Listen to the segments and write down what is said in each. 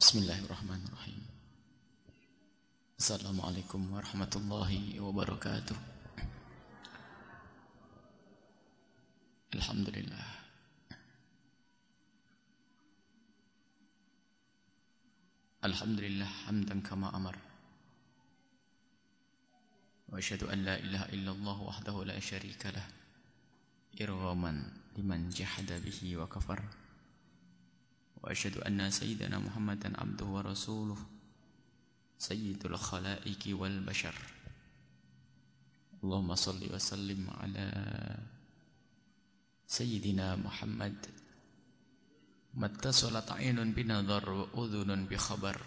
بسم الله الرحمن الرحيم. السلام عليكم ورحمة الله وبركاته. الحمد لله. الحمد لله حمدا كما أمر. وأشهد أن لا إله إلا الله وحده لا شريك له. إرغاما لمن جحد به وكفر. وأشهد أن سيدنا محمدا عبده ورسوله سيد الخلائق والبشر. اللهم صل وسلم على سيدنا محمد. ما اتصلت عين بنظر وأذن بخبر.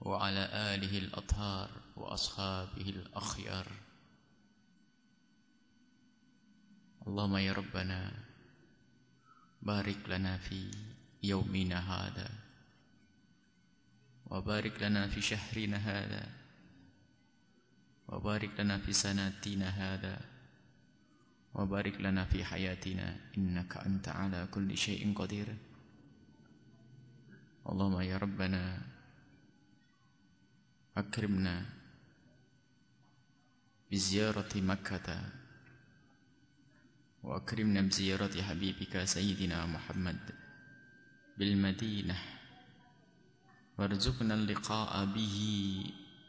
وعلى آله الأطهار وأصحابه الأخيار. اللهم يا ربنا بارك لنا في يومنا هذا. وبارك لنا في شهرنا هذا. وبارك لنا في سناتنا هذا. وبارك لنا في حياتنا. إنك أنت على كل شيء قدير. اللهم يا ربنا أكرمنا بزيارة مكة. وأكرمنا بزيارة حبيبك سيدنا محمد. بالمدينة. وارزقنا اللقاء به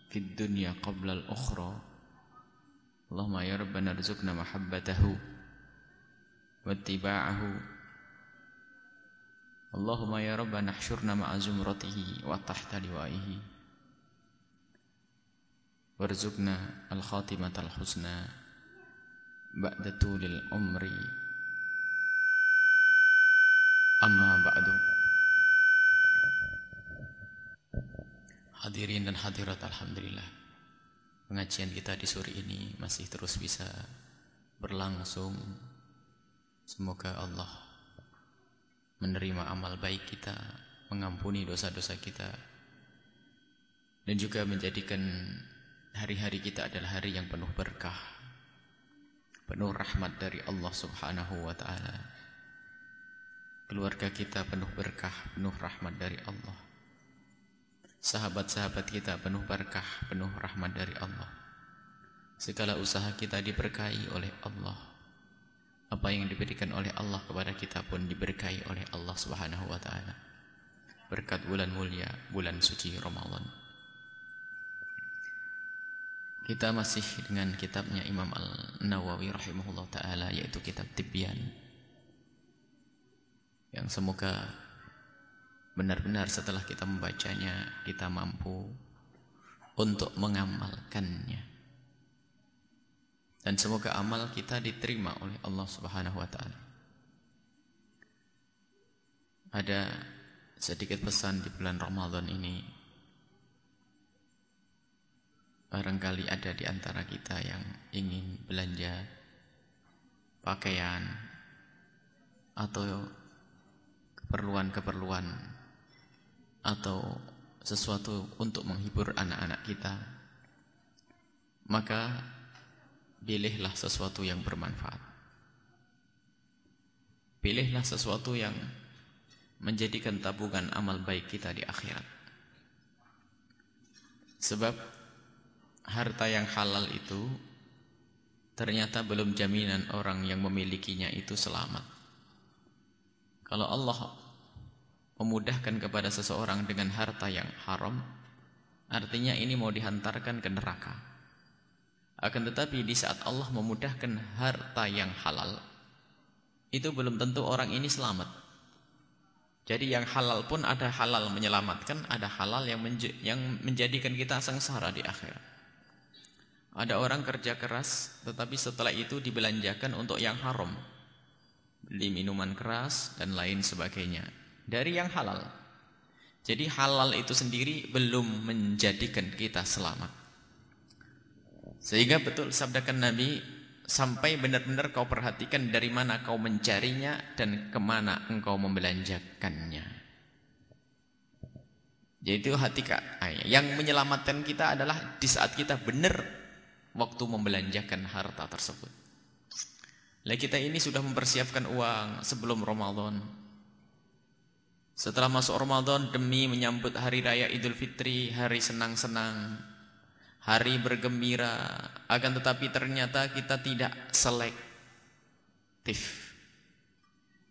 في الدنيا قبل الأخرى. اللهم يا ربنا ارزقنا محبته واتباعه. اللهم يا ربنا احشرنا مع زمرته وتحت لوائه. وارزقنا الخاتمة الحسنى بعد طول العمر. أما بعد. Hadirin dan hadirat Alhamdulillah. Pengajian kita di sore ini Masih terus bisa berlangsung. Semoga Allah Menerima amal baik kita Mengampuni dosa-dosa kita Dan juga menjadikan Hari-hari kita adalah hari yang penuh berkah Penuh rahmat dari Allah subhanahu wa ta'ala. Keluarga kita penuh berkah Penuh rahmat dari Allah Sahabat-sahabat kita penuh berkah, penuh rahmat dari Allah. Segala usaha kita diberkahi oleh Allah. Apa yang diberikan oleh Allah kepada kita pun diberkahi oleh Allah Subhanahu wa taala. Berkat bulan mulia, bulan suci Ramadan. Kita masih dengan kitabnya Imam Al-Nawawi rahimahullah taala yaitu kitab Tibyan. Yang semoga benar-benar setelah kita membacanya kita mampu untuk mengamalkannya. Dan semoga amal kita diterima oleh Allah Subhanahu wa taala. Ada sedikit pesan di bulan Ramadan ini. Barangkali ada di antara kita yang ingin belanja pakaian atau keperluan-keperluan atau sesuatu untuk menghibur anak-anak kita maka pilihlah sesuatu yang bermanfaat. Pilihlah sesuatu yang menjadikan tabungan amal baik kita di akhirat. Sebab harta yang halal itu ternyata belum jaminan orang yang memilikinya itu selamat. Kalau Allah memudahkan kepada seseorang dengan harta yang haram artinya ini mau dihantarkan ke neraka. Akan tetapi di saat Allah memudahkan harta yang halal itu belum tentu orang ini selamat. Jadi yang halal pun ada halal menyelamatkan ada halal yang, menj yang menjadikan kita sengsara di akhirat. Ada orang kerja keras tetapi setelah itu dibelanjakan untuk yang haram. Beli minuman keras dan lain sebagainya dari yang halal. Jadi halal itu sendiri belum menjadikan kita selamat. Sehingga betul sabdakan Nabi sampai benar-benar kau perhatikan dari mana kau mencarinya dan ke mana engkau membelanjakannya. Jadi itu hati kak. Yang menyelamatkan kita adalah di saat kita benar waktu membelanjakan harta tersebut. Lah kita ini sudah mempersiapkan uang sebelum Ramadan. Setelah masuk Ramadan demi menyambut hari raya Idul Fitri, hari senang-senang, hari bergembira, akan tetapi ternyata kita tidak selektif.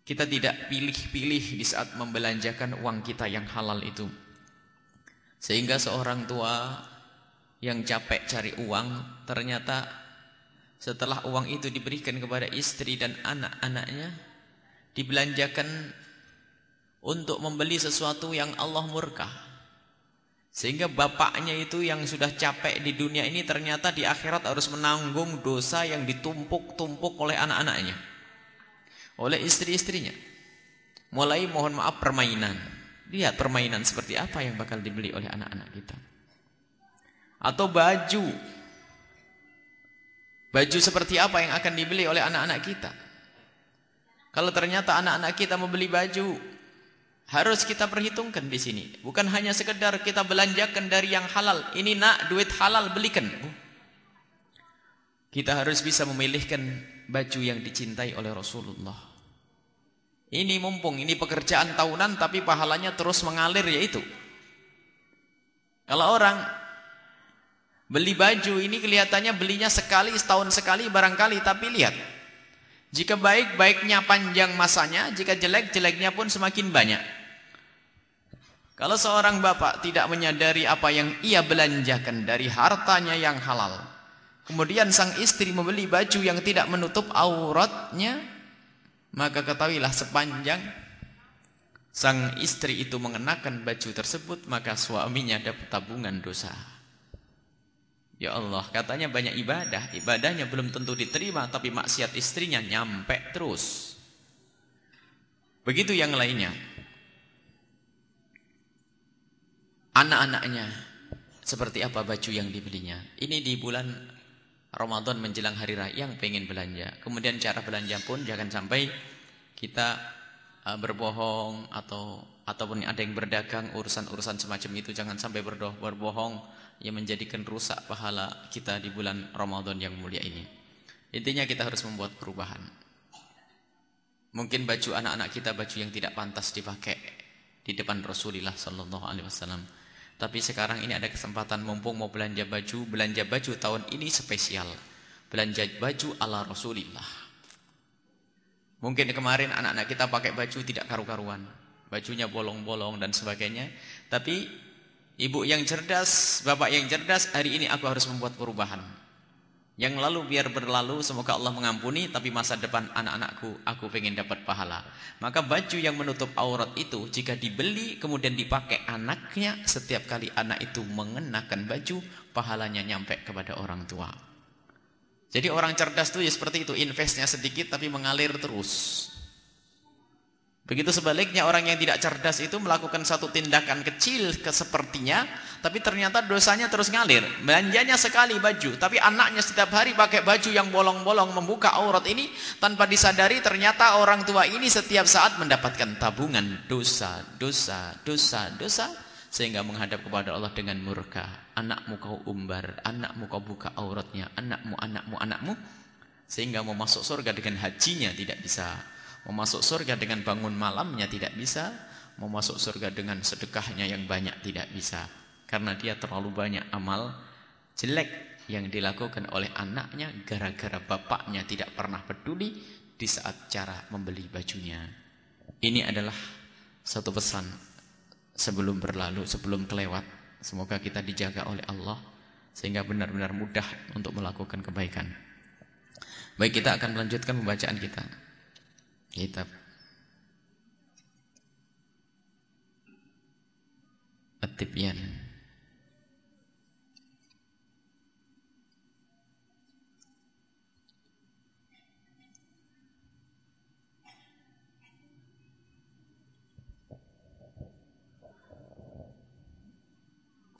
Kita tidak pilih-pilih di saat membelanjakan uang kita yang halal itu. Sehingga seorang tua yang capek cari uang, ternyata setelah uang itu diberikan kepada istri dan anak-anaknya, dibelanjakan untuk membeli sesuatu yang Allah murka. Sehingga bapaknya itu yang sudah capek di dunia ini ternyata di akhirat harus menanggung dosa yang ditumpuk-tumpuk oleh anak-anaknya. Oleh istri-istrinya. Mulai mohon maaf permainan. Lihat permainan seperti apa yang bakal dibeli oleh anak-anak kita. Atau baju. Baju seperti apa yang akan dibeli oleh anak-anak kita. Kalau ternyata anak-anak kita membeli baju harus kita perhitungkan di sini. Bukan hanya sekedar kita belanjakan dari yang halal. Ini nak duit halal belikan. Kita harus bisa memilihkan baju yang dicintai oleh Rasulullah. Ini mumpung, ini pekerjaan tahunan tapi pahalanya terus mengalir yaitu. Kalau orang beli baju ini kelihatannya belinya sekali, setahun sekali barangkali. Tapi lihat, jika baik, baiknya panjang masanya. Jika jelek, jeleknya pun semakin banyak. Kalau seorang bapak tidak menyadari apa yang ia belanjakan dari hartanya yang halal. Kemudian sang istri membeli baju yang tidak menutup auratnya. Maka ketahuilah sepanjang sang istri itu mengenakan baju tersebut. Maka suaminya dapat tabungan dosa. Ya Allah katanya banyak ibadah. Ibadahnya belum tentu diterima. Tapi maksiat istrinya nyampe terus. Begitu yang lainnya anak-anaknya seperti apa baju yang dibelinya. Ini di bulan Ramadan menjelang hari raya yang pengen belanja. Kemudian cara belanja pun jangan sampai kita uh, berbohong atau ataupun ada yang berdagang urusan-urusan semacam itu jangan sampai berdoh berbohong yang menjadikan rusak pahala kita di bulan Ramadan yang mulia ini. Intinya kita harus membuat perubahan. Mungkin baju anak-anak kita baju yang tidak pantas dipakai di depan Rasulullah sallallahu alaihi wasallam. Tapi sekarang ini ada kesempatan mumpung mau belanja baju, belanja baju tahun ini spesial. Belanja baju ala Rasulullah. Mungkin kemarin anak-anak kita pakai baju tidak karu-karuan. Bajunya bolong-bolong dan sebagainya. Tapi ibu yang cerdas, bapak yang cerdas, hari ini aku harus membuat perubahan. Yang lalu biar berlalu, semoga Allah mengampuni, tapi masa depan anak-anakku, aku pengen dapat pahala. Maka baju yang menutup aurat itu, jika dibeli kemudian dipakai anaknya, setiap kali anak itu mengenakan baju, pahalanya nyampe kepada orang tua. Jadi orang cerdas itu ya seperti itu, investnya sedikit tapi mengalir terus. Begitu sebaliknya orang yang tidak cerdas itu melakukan satu tindakan kecil ke sepertinya, tapi ternyata dosanya terus ngalir. Belanjanya sekali baju, tapi anaknya setiap hari pakai baju yang bolong-bolong membuka aurat ini tanpa disadari ternyata orang tua ini setiap saat mendapatkan tabungan dosa, dosa, dosa, dosa sehingga menghadap kepada Allah dengan murka. Anakmu kau umbar, anakmu kau buka auratnya, anakmu, anakmu, anakmu sehingga mau masuk surga dengan hajinya tidak bisa Mau masuk surga dengan bangun malamnya tidak bisa. Mau masuk surga dengan sedekahnya yang banyak tidak bisa. Karena dia terlalu banyak amal jelek yang dilakukan oleh anaknya gara-gara bapaknya tidak pernah peduli di saat cara membeli bajunya. Ini adalah satu pesan sebelum berlalu, sebelum kelewat. Semoga kita dijaga oleh Allah sehingga benar-benar mudah untuk melakukan kebaikan. Baik kita akan melanjutkan pembacaan kita kitab. At-Tibyan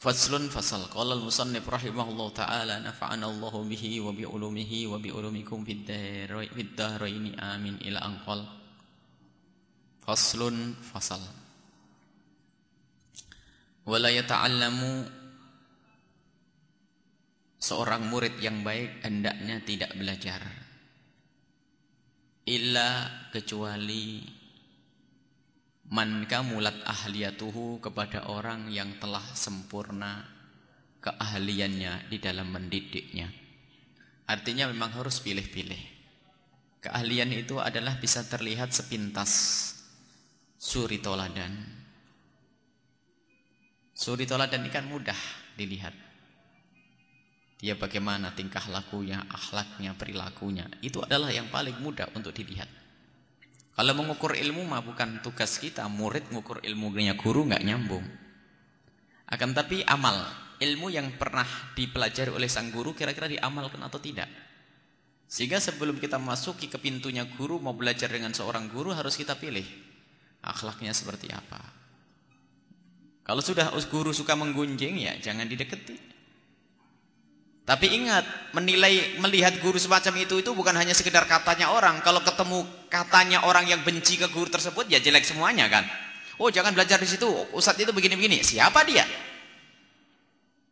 Faslun fasal. Qala al-musannif rahimahullah ta'ala Nafa'ana Allah bihi wa bi ulumihi wa bi ulumikum fid dahraini amin. Ila anqal. Faslun fasal. Wala yata'allamu Seorang murid yang baik hendaknya tidak belajar. Illa kecuali man kamulat ahliyatuhu kepada orang yang telah sempurna keahliannya di dalam mendidiknya. Artinya memang harus pilih-pilih. Keahlian itu adalah bisa terlihat sepintas suri toladan. Suri toladan ini kan mudah dilihat. Dia bagaimana tingkah lakunya, akhlaknya, perilakunya. Itu adalah yang paling mudah untuk dilihat. Kalau mengukur ilmu mah bukan tugas kita. Murid mengukur ilmunya guru nggak nyambung. Akan tapi amal. Ilmu yang pernah dipelajari oleh sang guru kira-kira diamalkan atau tidak. Sehingga sebelum kita masuki ke pintunya guru mau belajar dengan seorang guru harus kita pilih. Akhlaknya seperti apa. Kalau sudah guru suka menggunjing ya jangan dideketi. Tapi ingat, menilai melihat guru semacam itu itu bukan hanya sekedar katanya orang. Kalau ketemu katanya orang yang benci ke guru tersebut ya jelek semuanya kan. Oh, jangan belajar di situ. Ustadz itu begini-begini. Siapa dia?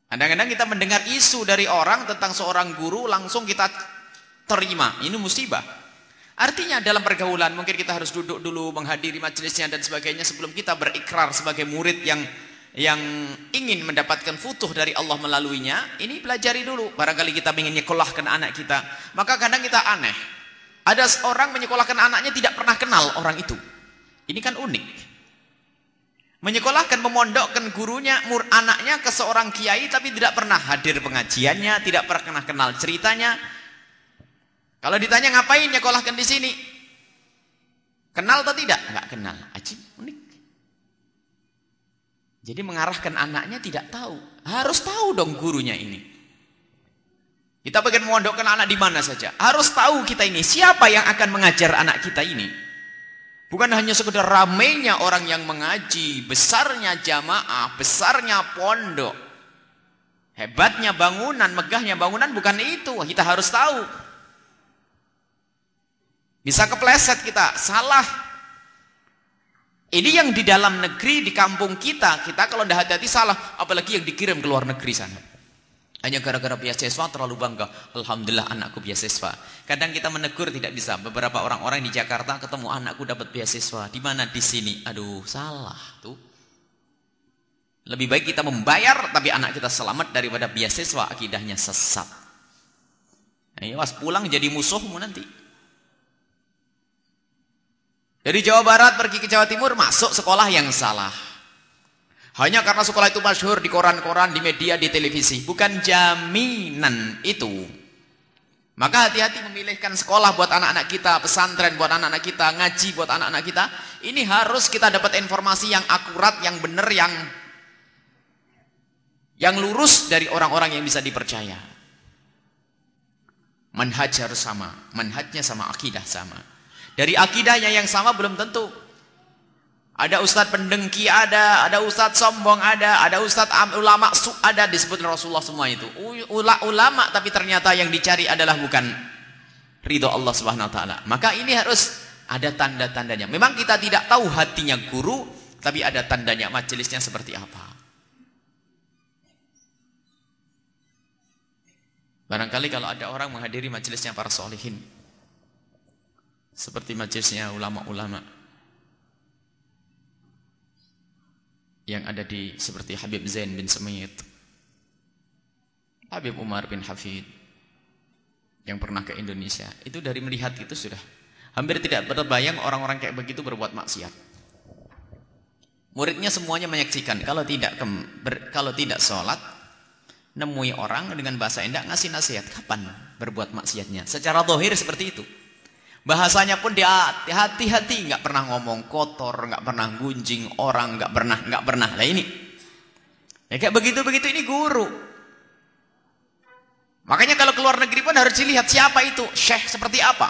Kadang-kadang kita mendengar isu dari orang tentang seorang guru langsung kita terima. Ini musibah. Artinya dalam pergaulan mungkin kita harus duduk dulu menghadiri majelisnya dan sebagainya sebelum kita berikrar sebagai murid yang yang ingin mendapatkan futuh dari Allah melaluinya, ini pelajari dulu. Barangkali kita ingin nyekolahkan anak kita. Maka kadang kita aneh. Ada seorang menyekolahkan anaknya tidak pernah kenal orang itu. Ini kan unik. Menyekolahkan, memondokkan gurunya, mur anaknya ke seorang kiai tapi tidak pernah hadir pengajiannya, tidak pernah kenal ceritanya. Kalau ditanya ngapain nyekolahkan di sini? Kenal atau tidak? Enggak kenal. Ajib, unik. Jadi mengarahkan anaknya tidak tahu. Harus tahu dong gurunya ini. Kita pengen memondokkan anak di mana saja. Harus tahu kita ini siapa yang akan mengajar anak kita ini. Bukan hanya sekedar ramainya orang yang mengaji, besarnya jamaah, besarnya pondok. Hebatnya bangunan, megahnya bangunan bukan itu. Kita harus tahu. Bisa kepleset kita, salah ini yang di dalam negeri, di kampung kita, kita kalau tidak hati-hati salah, apalagi yang dikirim ke luar negeri sana. Hanya gara-gara beasiswa terlalu bangga. Alhamdulillah anakku beasiswa. Kadang kita menegur tidak bisa. Beberapa orang-orang di Jakarta ketemu anakku dapat beasiswa. Di mana? Di sini. Aduh, salah tuh. Lebih baik kita membayar tapi anak kita selamat daripada beasiswa akidahnya sesat. Nah, was pulang jadi musuhmu nanti. Dari Jawa Barat pergi ke Jawa Timur masuk sekolah yang salah. Hanya karena sekolah itu masyhur di koran-koran, di media, di televisi. Bukan jaminan itu. Maka hati-hati memilihkan sekolah buat anak-anak kita, pesantren buat anak-anak kita, ngaji buat anak-anak kita. Ini harus kita dapat informasi yang akurat, yang benar, yang yang lurus dari orang-orang yang bisa dipercaya. Manhaj harus sama, manhajnya sama, akidah sama. Dari akidahnya yang sama belum tentu. Ada ustadz pendengki ada, ada ustadz sombong ada, ada ustadz ulama su ada disebut Rasulullah semua itu. Ula ulama tapi ternyata yang dicari adalah bukan ridho Allah Subhanahu wa taala. Maka ini harus ada tanda-tandanya. Memang kita tidak tahu hatinya guru, tapi ada tandanya majelisnya seperti apa. Barangkali kalau ada orang menghadiri majelisnya para solihin, seperti majelisnya ulama-ulama yang ada di seperti Habib Zain bin Semit Habib Umar bin Hafid yang pernah ke Indonesia. Itu dari melihat itu sudah hampir tidak terbayang orang-orang kayak begitu berbuat maksiat. Muridnya semuanya menyaksikan kalau tidak ber, kalau tidak sholat nemui orang dengan bahasa indah ngasih nasihat kapan berbuat maksiatnya? Secara dohir seperti itu Bahasanya pun dia hati-hati, nggak pernah ngomong kotor, nggak pernah gunjing orang, nggak pernah, nggak pernah. Lah ini, ya kayak begitu-begitu ini guru. Makanya kalau keluar negeri pun harus dilihat siapa itu, syekh seperti apa.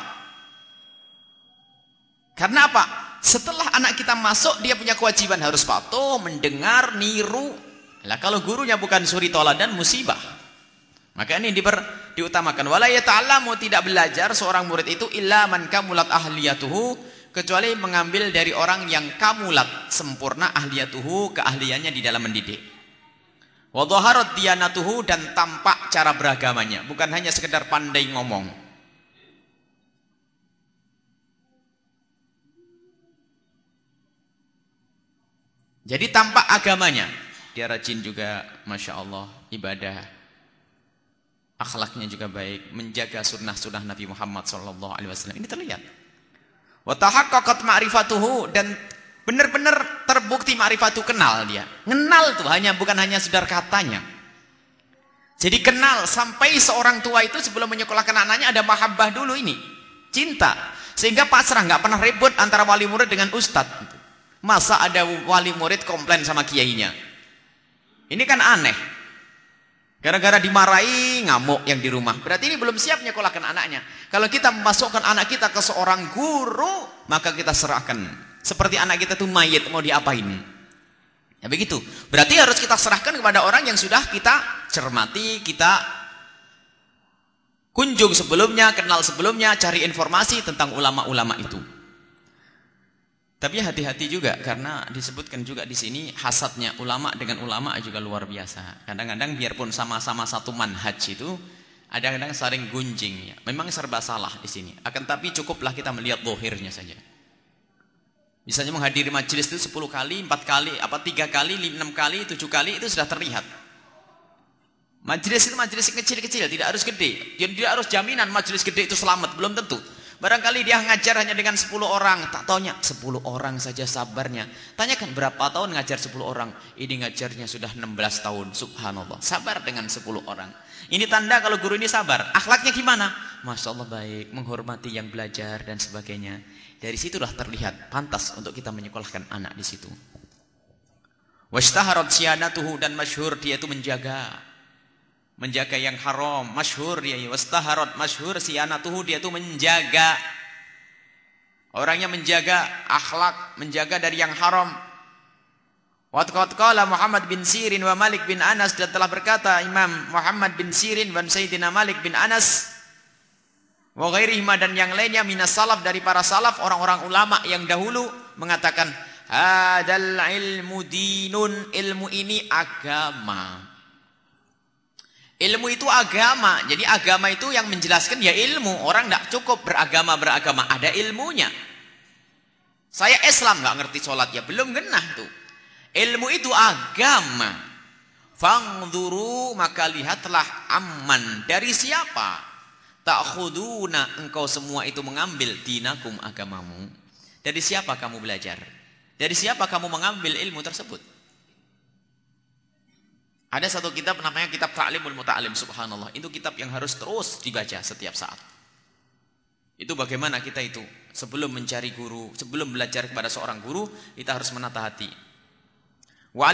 Karena apa? Setelah anak kita masuk, dia punya kewajiban harus patuh, mendengar, niru. Lah kalau gurunya bukan suri toladan, musibah. Maka ini diper, diutamakan. Wala tidak belajar seorang murid itu illa man kamulat ahliyatuhu kecuali mengambil dari orang yang kamulat sempurna ahliyatuhu keahliannya di dalam mendidik. Wa diyanatuhu dan tampak cara beragamanya, bukan hanya sekedar pandai ngomong. Jadi tampak agamanya. Dia rajin juga, Masya Allah, ibadah. Akhlaknya juga baik. Menjaga sunnah-sunnah Nabi Muhammad SAW. Ini terlihat. Watahaqqaqat ma'rifatuhu. Dan benar-benar terbukti ma'rifatu kenal dia. Kenal tuh, hanya bukan hanya sedar katanya. Jadi kenal sampai seorang tua itu sebelum menyekolahkan anaknya ada mahabbah dulu ini. Cinta. Sehingga pasrah, nggak pernah ribut antara wali murid dengan ustadz. Masa ada wali murid komplain sama kiainya? Ini kan aneh. Gara-gara dimarahi ngamuk yang di rumah. Berarti ini belum siap nyekolahkan anaknya. Kalau kita memasukkan anak kita ke seorang guru, maka kita serahkan. Seperti anak kita tuh mayit mau diapain? Ya begitu. Berarti harus kita serahkan kepada orang yang sudah kita cermati, kita kunjung sebelumnya, kenal sebelumnya, cari informasi tentang ulama-ulama itu. Tapi hati-hati juga karena disebutkan juga di sini hasadnya ulama dengan ulama juga luar biasa. Kadang-kadang biarpun sama-sama satu manhaj itu ada kadang saling gunjing ya. Memang serba salah di sini. Akan tapi cukuplah kita melihat dohirnya saja. Misalnya menghadiri majelis itu 10 kali, 4 kali, apa 3 kali, 6 kali, 7 kali itu sudah terlihat. Majelis itu majelis kecil-kecil, tidak harus gede. Tidak harus jaminan majelis gede itu selamat, belum tentu. Barangkali dia ngajar hanya dengan 10 orang. Tak taunya 10 orang saja sabarnya. Tanyakan berapa tahun ngajar 10 orang. Ini ngajarnya sudah 16 tahun. Subhanallah. Sabar dengan 10 orang. Ini tanda kalau guru ini sabar. Akhlaknya gimana? Masya Allah baik. Menghormati yang belajar dan sebagainya. Dari situlah terlihat pantas untuk kita menyekolahkan anak di situ. Washtaharat siyanatuhu dan masyhur dia itu menjaga menjaga yang haram masyhur dia wastaharat masyhur sianatuhu dia itu menjaga. Orangnya menjaga akhlak menjaga dari yang haram. Waqad qala Muhammad bin Sirin wa Malik bin Anas dan telah berkata Imam Muhammad bin Sirin dan Sayyidina Malik bin Anas wa ghairihima dan yang lainnya minas salaf dari para salaf orang-orang ulama yang dahulu mengatakan hadal ilmu dinun ilmu ini agama Ilmu itu agama. Jadi agama itu yang menjelaskan ya ilmu. Orang tidak cukup beragama-beragama. Ada ilmunya. Saya Islam nggak ngerti sholat ya. Belum genah tuh. Ilmu itu agama. Fangduru maka lihatlah aman. Dari siapa? Tak khuduna engkau semua itu mengambil dinakum agamamu. Dari siapa kamu belajar? Dari siapa kamu mengambil ilmu tersebut? Ada satu kitab namanya kitab Ta'limul Muta'alim subhanallah. Itu kitab yang harus terus dibaca setiap saat. Itu bagaimana kita itu sebelum mencari guru, sebelum belajar kepada seorang guru, kita harus menata hati. Wa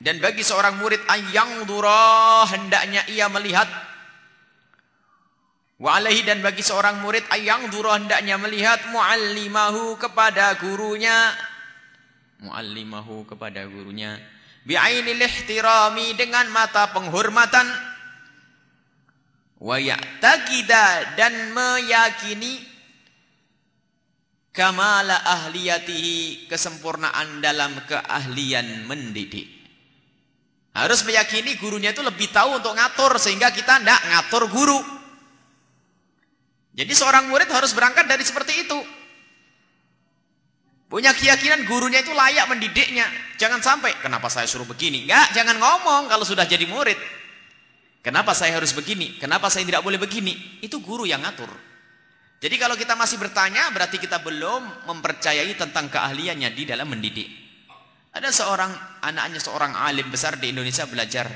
dan bagi seorang murid ayang dura hendaknya ia melihat Wa dan bagi seorang murid ayang dura hendaknya melihat muallimahu kepada gurunya muallimahu kepada gurunya bi'ainil ihtirami dengan mata penghormatan. Wa ya'taqida dan meyakini kamala ahliyatihi kesempurnaan dalam keahlian mendidik. Harus meyakini gurunya itu lebih tahu untuk ngatur sehingga kita tidak ngatur guru. Jadi seorang murid harus berangkat dari seperti itu Punya keyakinan gurunya itu layak mendidiknya. Jangan sampai, kenapa saya suruh begini? Enggak, jangan ngomong kalau sudah jadi murid. Kenapa saya harus begini? Kenapa saya tidak boleh begini? Itu guru yang ngatur. Jadi kalau kita masih bertanya, berarti kita belum mempercayai tentang keahliannya di dalam mendidik. Ada seorang, anaknya seorang alim besar di Indonesia belajar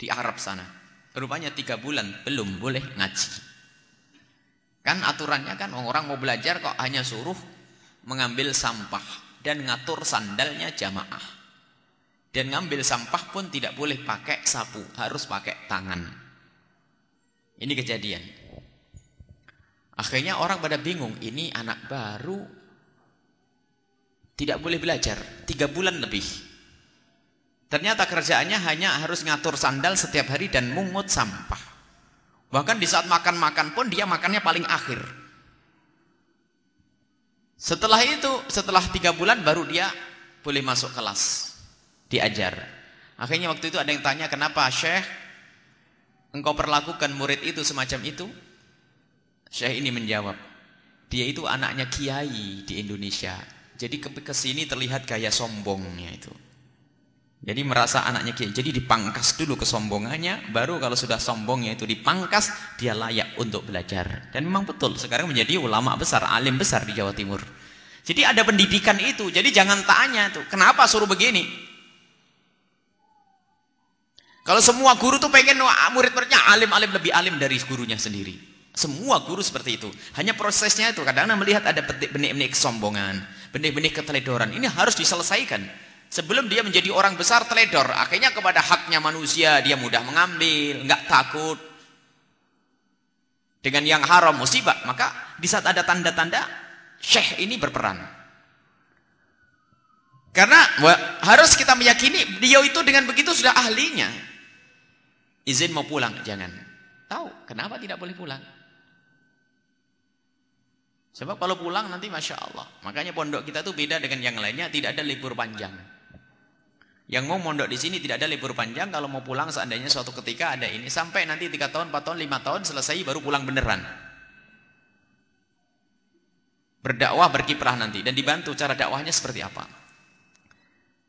di Arab sana. Rupanya tiga bulan belum boleh ngaji. Kan aturannya kan orang mau belajar kok hanya suruh mengambil sampah dan ngatur sandalnya jamaah. Dan ngambil sampah pun tidak boleh pakai sapu, harus pakai tangan. Ini kejadian. Akhirnya orang pada bingung, ini anak baru tidak boleh belajar, tiga bulan lebih. Ternyata kerjaannya hanya harus ngatur sandal setiap hari dan mungut sampah. Bahkan di saat makan-makan pun dia makannya paling akhir. Setelah itu, setelah tiga bulan baru dia boleh masuk kelas. Diajar. Akhirnya waktu itu ada yang tanya, kenapa Syekh engkau perlakukan murid itu semacam itu? Syekh ini menjawab, dia itu anaknya kiai di Indonesia. Jadi ke sini terlihat gaya sombongnya itu. Jadi merasa anaknya kiai. Jadi dipangkas dulu kesombongannya, baru kalau sudah sombongnya itu dipangkas, dia layak untuk belajar. Dan memang betul, sekarang menjadi ulama besar, alim besar di Jawa Timur. Jadi ada pendidikan itu. Jadi jangan tanya tuh, kenapa suruh begini? Kalau semua guru tuh pengen murid-muridnya alim-alim lebih alim dari gurunya sendiri. Semua guru seperti itu. Hanya prosesnya itu kadang-kadang melihat ada benih-benih kesombongan, benih-benih keteledoran. Ini harus diselesaikan. Sebelum dia menjadi orang besar teledor, akhirnya kepada haknya manusia dia mudah mengambil, nggak takut dengan yang haram musibah. Maka di saat ada tanda-tanda syekh ini berperan. Karena harus kita meyakini dia itu dengan begitu sudah ahlinya. Izin mau pulang, jangan. Tahu kenapa tidak boleh pulang? Sebab kalau pulang nanti Masya Allah. Makanya pondok kita tuh beda dengan yang lainnya. Tidak ada libur panjang. Yang mau mondok di sini tidak ada libur panjang, kalau mau pulang seandainya suatu ketika ada ini sampai nanti 3 tahun, 4 tahun, 5 tahun selesai baru pulang beneran. Berdakwah berkiprah nanti dan dibantu cara dakwahnya seperti apa.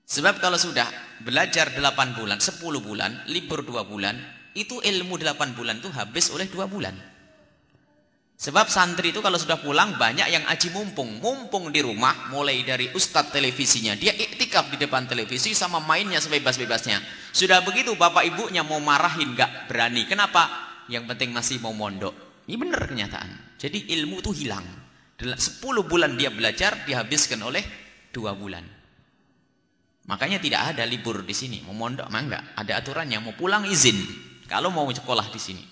Sebab kalau sudah belajar 8 bulan, 10 bulan, libur 2 bulan, itu ilmu 8 bulan itu habis oleh 2 bulan. Sebab santri itu kalau sudah pulang banyak yang aji mumpung. Mumpung di rumah mulai dari ustadz televisinya. Dia iktikaf di depan televisi sama mainnya sebebas-bebasnya. Sudah begitu bapak ibunya mau marahin gak berani. Kenapa? Yang penting masih mau mondok. Ini benar kenyataan. Jadi ilmu itu hilang. 10 bulan dia belajar dihabiskan oleh 2 bulan. Makanya tidak ada libur di sini. Mau mondok mah enggak. Ada aturannya. Mau pulang izin. Kalau mau sekolah di sini.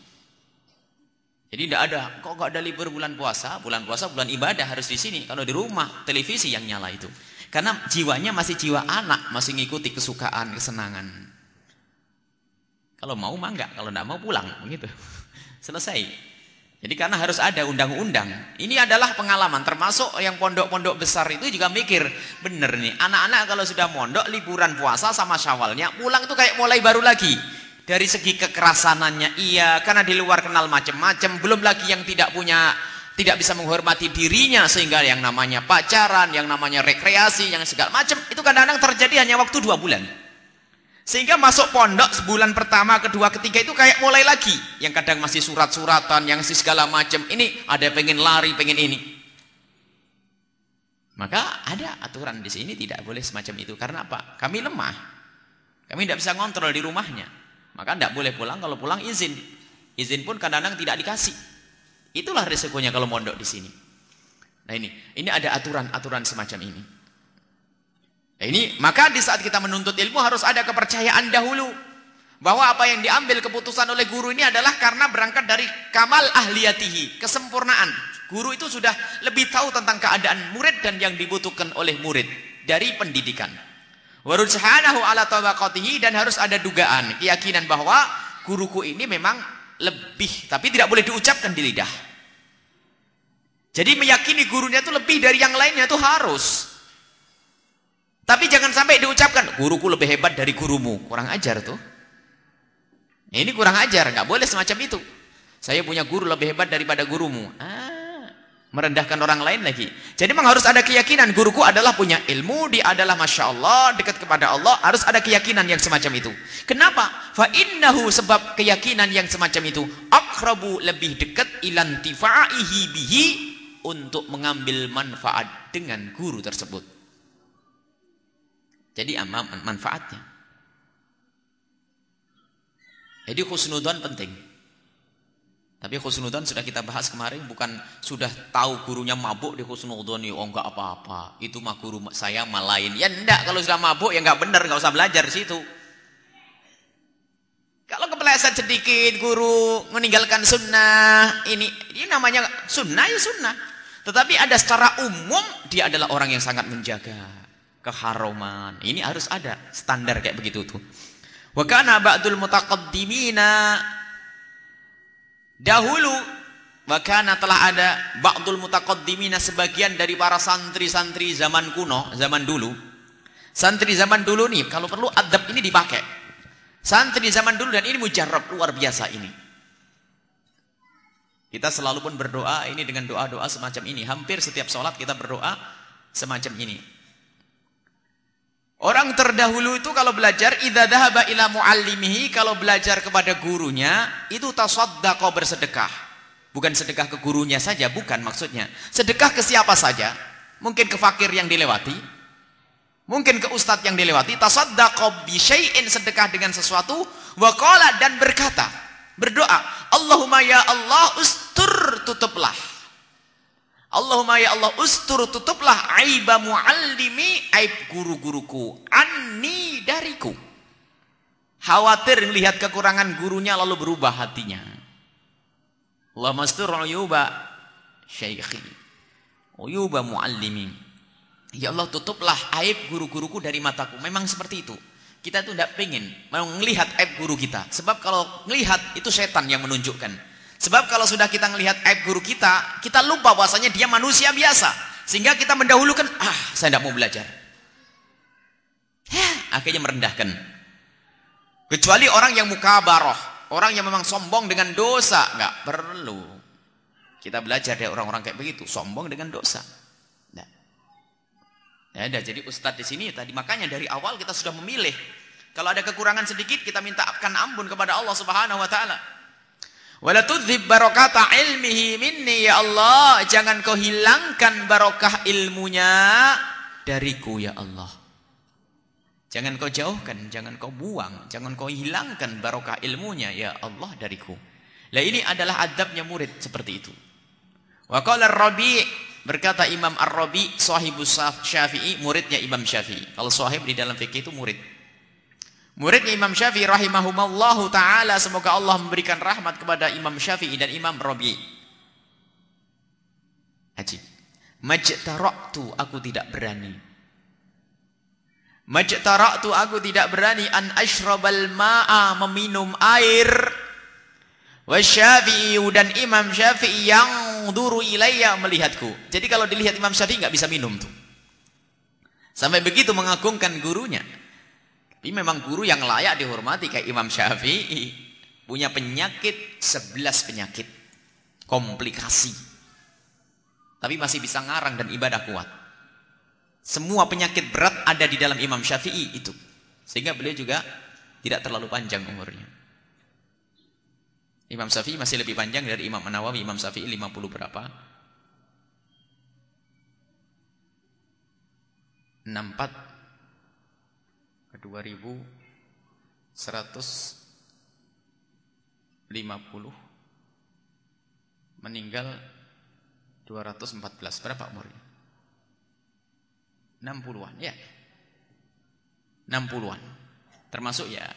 Jadi tidak ada, kok nggak ada libur bulan puasa? Bulan puasa bulan ibadah harus di sini. Kalau di rumah televisi yang nyala itu. Karena jiwanya masih jiwa anak, masih ngikuti kesukaan, kesenangan. Kalau mau mah enggak, kalau enggak mau pulang, begitu. Selesai. Jadi karena harus ada undang-undang. Ini adalah pengalaman, termasuk yang pondok-pondok besar itu juga mikir, bener nih, anak-anak kalau sudah mondok liburan puasa sama syawalnya, pulang itu kayak mulai baru lagi. Dari segi kekerasanannya iya, karena di luar kenal macam-macam, belum lagi yang tidak punya tidak bisa menghormati dirinya sehingga yang namanya pacaran, yang namanya rekreasi, yang segala macam itu kadang-kadang terjadi hanya waktu dua bulan. Sehingga masuk pondok sebulan pertama, kedua, ketiga itu kayak mulai lagi. Yang kadang masih surat-suratan, yang masih segala macam. Ini ada pengen lari, pengen ini. Maka ada aturan di sini tidak boleh semacam itu. Karena apa? Kami lemah. Kami tidak bisa ngontrol di rumahnya. Maka tidak boleh pulang, kalau pulang izin. Izin pun kadang-kadang tidak dikasih. Itulah resikonya kalau mondok di sini. Nah ini, ini ada aturan-aturan semacam ini. Nah ini, maka di saat kita menuntut ilmu harus ada kepercayaan dahulu. Bahwa apa yang diambil keputusan oleh guru ini adalah karena berangkat dari kamal ahliyatihi, kesempurnaan. Guru itu sudah lebih tahu tentang keadaan murid dan yang dibutuhkan oleh murid dari pendidikan. Warujhanahu ala tabaqatihi dan harus ada dugaan, keyakinan bahwa guruku ini memang lebih, tapi tidak boleh diucapkan di lidah. Jadi meyakini gurunya itu lebih dari yang lainnya itu harus. Tapi jangan sampai diucapkan, guruku lebih hebat dari gurumu. Kurang ajar tuh. Ini kurang ajar, nggak boleh semacam itu. Saya punya guru lebih hebat daripada gurumu. Ah, merendahkan orang lain lagi. Jadi memang harus ada keyakinan guruku adalah punya ilmu, dia adalah masya Allah dekat kepada Allah, harus ada keyakinan yang semacam itu. Kenapa? Fa innahu sebab keyakinan yang semacam itu akrabu lebih dekat ilantifaihi bihi untuk mengambil manfaat dengan guru tersebut. Jadi apa manfaatnya? Jadi khusnudon penting. Tapi khusnudan sudah kita bahas kemarin bukan sudah tahu gurunya mabuk di khusnudan oh enggak apa-apa. Itu mah guru saya mah lain. Ya enggak kalau sudah mabuk ya enggak benar, enggak usah belajar di situ. Kalau kepeleset sedikit guru meninggalkan sunnah, ini ini namanya sunnah ya sunnah. Tetapi ada secara umum dia adalah orang yang sangat menjaga keharuman. Ini harus ada standar kayak begitu tuh. Wa kana ba'dul mutaqaddimina Dahulu Wakana telah ada Ba'dul mutaqaddimina sebagian dari para santri-santri zaman kuno Zaman dulu. Santri zaman dulu nih Kalau perlu adab ini dipakai. Santri zaman dulu dan ini mujarab Luar biasa ini. Kita selalu pun berdoa Ini dengan doa-doa semacam ini. Hampir setiap sholat kita berdoa semacam ini. Orang terdahulu itu kalau belajar idza dhahaba ila muallimihi kalau belajar kepada gurunya itu tasaddaqa bersedekah. Bukan sedekah ke gurunya saja, bukan maksudnya. Sedekah ke siapa saja. Mungkin ke fakir yang dilewati, mungkin ke ustadz yang dilewati, tasaddaqa bi syai'in sedekah dengan sesuatu wa qala dan berkata, berdoa, Allahumma ya Allah ustur tutuplah Allahumma ya Allah ustur tutuplah aiba muallimi aib guru-guruku anni dariku. Khawatir melihat kekurangan gurunya lalu berubah hatinya. Allahumma ustur uyuba syaikhi. Uyuba muallimi. Ya Allah tutuplah aib guru-guruku dari mataku. Memang seperti itu. Kita tuh tidak pengen melihat aib guru kita. Sebab kalau melihat itu setan yang menunjukkan. Sebab kalau sudah kita melihat aib guru kita, kita lupa bahwasanya dia manusia biasa. Sehingga kita mendahulukan, ah saya tidak mau belajar. Ya, akhirnya merendahkan. Kecuali orang yang muka baroh. Orang yang memang sombong dengan dosa. nggak perlu. Kita belajar dari orang-orang kayak begitu. Sombong dengan dosa. Ya, ada. Jadi ustadz di sini tadi makanya dari awal kita sudah memilih. Kalau ada kekurangan sedikit kita minta akan ampun kepada Allah Subhanahu wa taala. Wala tudzib barokata ilmihi minni ya Allah. Jangan kau hilangkan barokah ilmunya dariku ya Allah. Jangan kau jauhkan, jangan kau buang, jangan kau hilangkan barokah ilmunya ya Allah dariku. Lah ini adalah adabnya murid seperti itu. Wa qala Rabi berkata Imam Ar-Rabi sahibus Syafi'i muridnya Imam Syafi'i. Kalau sahib di dalam fikih itu murid. Muridnya Imam Syafi'i rahimahumallahu taala semoga Allah memberikan rahmat kepada Imam Syafi'i dan Imam Rabi. Haji. Majtara'tu aku tidak berani. Majtara'tu aku tidak berani an ashrabal ma'a meminum air. Wa Syafi'i dan Imam Syafi'i yang duru ilayya melihatku. Jadi kalau dilihat Imam Syafi'i enggak bisa minum tuh. Sampai begitu mengagungkan gurunya. Tapi memang guru yang layak dihormati kayak Imam Syafi'i. Punya penyakit, sebelas penyakit. Komplikasi. Tapi masih bisa ngarang dan ibadah kuat. Semua penyakit berat ada di dalam Imam Syafi'i itu. Sehingga beliau juga tidak terlalu panjang umurnya. Imam Syafi'i masih lebih panjang dari Imam Nawawi. Imam Syafi'i 50 berapa? 64 2150 meninggal 214 berapa umurnya? 60-an ya. 60-an termasuk ya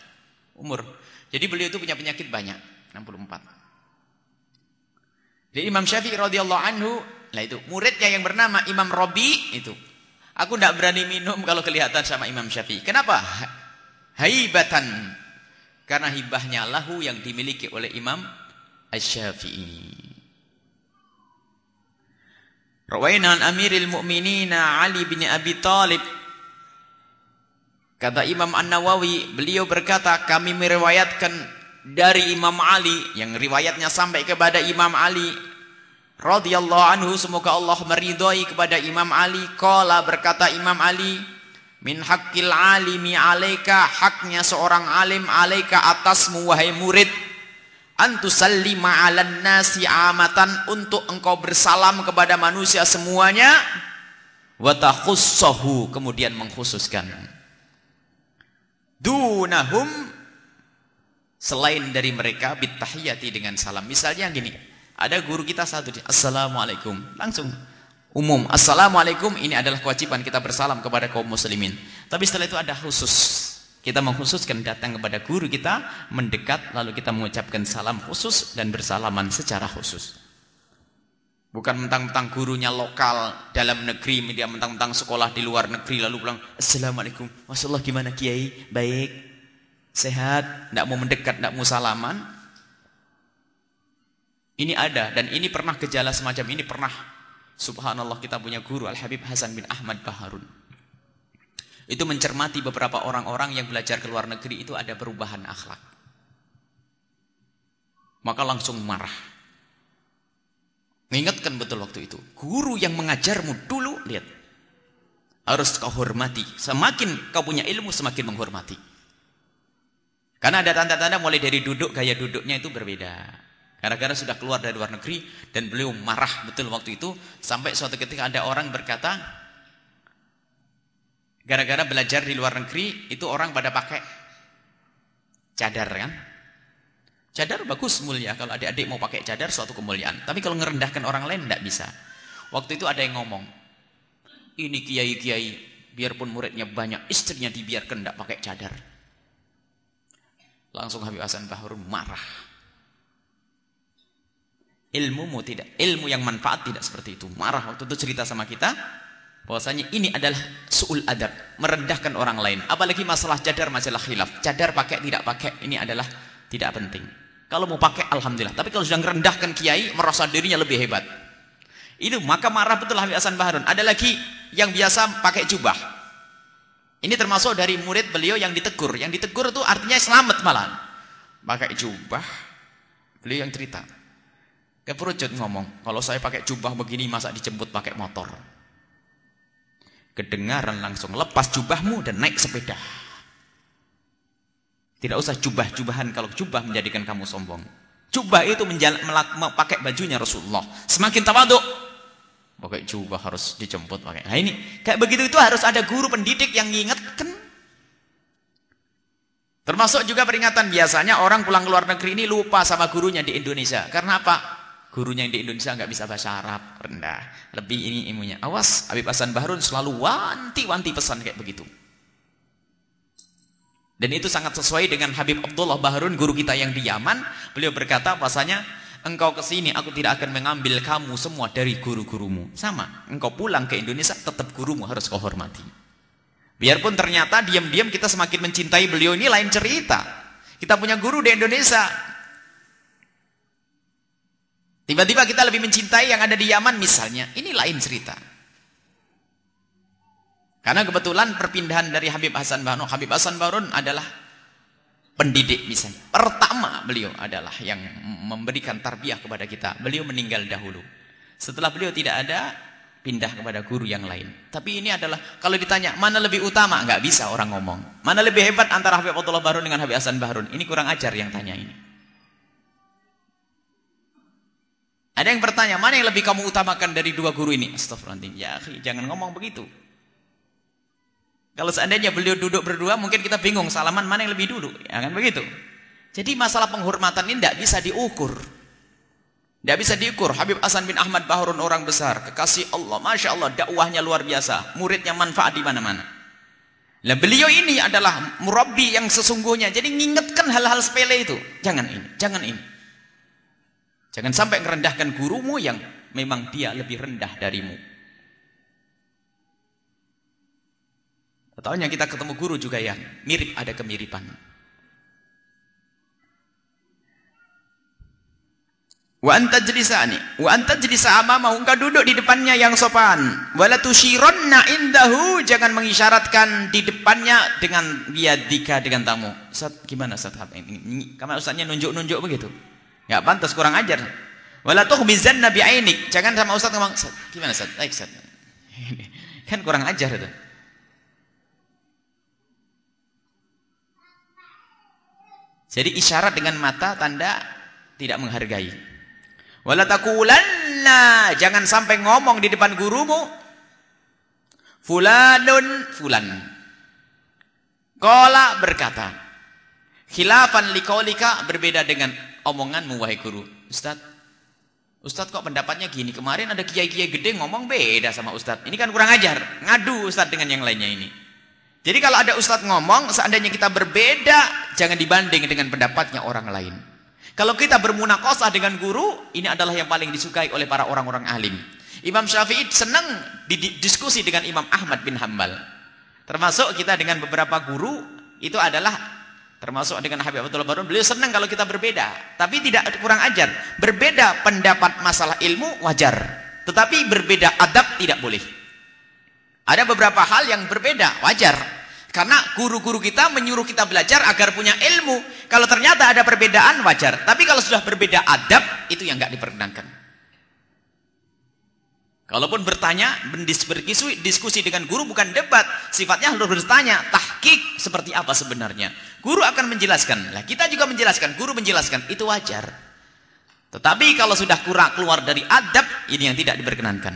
umur. Jadi beliau itu punya penyakit banyak 64 jadi Imam Syafi'i radhiyallahu anhu lah itu muridnya yang bernama Imam Robi itu Aku tidak berani minum kalau kelihatan sama Imam Syafi'i. Kenapa? Haibatan. Karena hibahnya lahu yang dimiliki oleh Imam Asy-Syafi'i. Rawaina an Amiril Mukminina Ali bin Abi Talib Kata Imam An-Nawawi, beliau berkata, kami meriwayatkan dari Imam Ali, yang riwayatnya sampai kepada Imam Ali radhiyallahu anhu semoga Allah meridhai kepada Imam Ali. Qala berkata Imam Ali min haqqil alimi alaika haknya seorang alim alaika atasmu wahai murid. Antusallima 'alan nasi amatan untuk engkau bersalam kepada manusia semuanya wa takhussahu kemudian mengkhususkan. Dunahum selain dari mereka bitahiyati dengan salam. Misalnya gini ada guru kita satu dia, Assalamualaikum. Langsung umum. Assalamualaikum ini adalah kewajiban kita bersalam kepada kaum muslimin. Tapi setelah itu ada khusus. Kita mengkhususkan datang kepada guru kita, mendekat, lalu kita mengucapkan salam khusus dan bersalaman secara khusus. Bukan mentang-mentang gurunya lokal dalam negeri, dia mentang-mentang sekolah di luar negeri lalu pulang, Assalamualaikum, Masya gimana Kiai? Baik, sehat, tidak mau mendekat, tidak mau salaman. Ini ada dan ini pernah gejala semacam ini pernah. Subhanallah kita punya guru Al-Habib Hasan bin Ahmad Baharun. Itu mencermati beberapa orang-orang yang belajar ke luar negeri itu ada perubahan akhlak. Maka langsung marah. Mengingatkan betul waktu itu. Guru yang mengajarmu dulu, lihat. Harus kau hormati. Semakin kau punya ilmu, semakin menghormati. Karena ada tanda-tanda mulai dari duduk, gaya duduknya itu berbeda. Gara-gara sudah keluar dari luar negeri dan beliau marah betul waktu itu. Sampai suatu ketika ada orang berkata, gara-gara belajar di luar negeri, itu orang pada pakai cadar kan. Cadar bagus mulia. Kalau adik-adik mau pakai cadar suatu kemuliaan. Tapi kalau ngerendahkan orang lain tidak bisa. Waktu itu ada yang ngomong, ini kiai-kiai, biarpun muridnya banyak, istrinya dibiarkan tidak pakai cadar. Langsung Habib Hasan Bahrun marah. Ilmumu tidak, ilmu yang manfaat tidak seperti itu. Marah waktu itu cerita sama kita, bahwasanya ini adalah su'ul adab, merendahkan orang lain. Apalagi masalah cadar, masalah khilaf. Cadar pakai, tidak pakai, ini adalah tidak penting. Kalau mau pakai, Alhamdulillah. Tapi kalau sudah merendahkan kiai, merasa dirinya lebih hebat. Itu maka marah betul Habib Hasan Bahrun. Ada lagi yang biasa pakai jubah. Ini termasuk dari murid beliau yang ditegur. Yang ditegur itu artinya selamat malah. Pakai jubah. Beliau yang cerita. Keperucut ngomong, kalau saya pakai jubah begini masa dijemput pakai motor. Kedengaran langsung lepas jubahmu dan naik sepeda. Tidak usah jubah-jubahan kalau jubah menjadikan kamu sombong. Jubah itu pakai bajunya Rasulullah. Semakin tawaduk, pakai jubah harus dijemput pakai. Nah ini kayak begitu itu harus ada guru pendidik yang ngingetkan. Termasuk juga peringatan biasanya orang pulang ke luar negeri ini lupa sama gurunya di Indonesia. Karena apa? Gurunya yang di Indonesia nggak bisa bahasa Arab, rendah. Lebih ini ilmunya. Awas, Habib Hasan Bahrun selalu wanti-wanti pesan kayak begitu. Dan itu sangat sesuai dengan Habib Abdullah Baharun, guru kita yang di Yaman. Beliau berkata, bahasanya, engkau ke sini, aku tidak akan mengambil kamu semua dari guru-gurumu. Sama, engkau pulang ke Indonesia, tetap gurumu harus kau hormati. Biarpun ternyata diam-diam kita semakin mencintai beliau ini lain cerita. Kita punya guru di Indonesia. Tiba-tiba kita lebih mencintai yang ada di Yaman misalnya. Ini lain cerita. Karena kebetulan perpindahan dari Habib Hasan Bahrun, Habib Hasan Bahrun adalah pendidik misalnya. Pertama beliau adalah yang memberikan tarbiyah kepada kita. Beliau meninggal dahulu. Setelah beliau tidak ada, pindah kepada guru yang lain. Tapi ini adalah, kalau ditanya, mana lebih utama? Enggak bisa orang ngomong. Mana lebih hebat antara Habib Abdullah Bahrun dengan Habib Hasan Bahrun? Ini kurang ajar yang tanya ini. Ada yang bertanya, mana yang lebih kamu utamakan dari dua guru ini? Astagfirullahaladzim. Ya, jangan ngomong begitu. Kalau seandainya beliau duduk berdua, mungkin kita bingung salaman mana yang lebih dulu, ya kan begitu. Jadi masalah penghormatan ini tidak bisa diukur. Tidak bisa diukur. Habib Hasan bin Ahmad Bahrun orang besar, kekasih Allah, masya Allah, dakwahnya luar biasa, muridnya manfaat di mana-mana. Nah beliau ini adalah murabbi yang sesungguhnya. Jadi ngingetkan hal-hal sepele itu. Jangan ini, jangan ini. Jangan sampai merendahkan gurumu yang memang dia lebih rendah darimu. Tahunya kita ketemu guru juga yang mirip ada kemiripan. Wa anta jlisani, wa anta jlisa amamahu, engkau duduk di depannya yang sopan. Wala tusyiranna indahu, jangan mengisyaratkan di depannya dengan biadika dengan tamu. Ustaz, gimana? Ini kamar Ustaznya nunjuk-nunjuk begitu. Enggak pantas kurang ajar. Wala tuhmizanna bi'ainik, jangan sama Ustaz ngomong, gimana Ustaz? Baik Ustaz. kan kurang ajar itu. Jadi isyarat dengan mata tanda tidak menghargai. Wala taqulanna, jangan sampai ngomong di depan gurumu fulanun fulan. Qala berkata, khilafan liqaulika berbeda dengan omonganmu wahai guru. Ustaz, Ustaz kok pendapatnya gini? Kemarin ada kiai-kiai gede ngomong beda sama Ustaz. Ini kan kurang ajar. Ngadu Ustaz dengan yang lainnya ini. Jadi kalau ada ustadz ngomong, seandainya kita berbeda, jangan dibanding dengan pendapatnya orang lain. Kalau kita bermunakosah dengan guru, ini adalah yang paling disukai oleh para orang-orang alim. Imam Syafi'i senang diskusi dengan Imam Ahmad bin Hambal. Termasuk kita dengan beberapa guru, itu adalah termasuk dengan Habib Abdullah Barun, beliau senang kalau kita berbeda. Tapi tidak kurang ajar. Berbeda pendapat masalah ilmu, wajar. Tetapi berbeda adab tidak boleh. Ada beberapa hal yang berbeda, wajar. Karena guru-guru kita menyuruh kita belajar agar punya ilmu. Kalau ternyata ada perbedaan, wajar. Tapi kalau sudah berbeda adab, itu yang nggak diperkenankan. Kalaupun bertanya, berdiskusi diskusi dengan guru bukan debat. Sifatnya harus bertanya, tahkik seperti apa sebenarnya. Guru akan menjelaskan. Lah kita juga menjelaskan, guru menjelaskan. Itu wajar. Tetapi kalau sudah kurang keluar dari adab, ini yang tidak diperkenankan.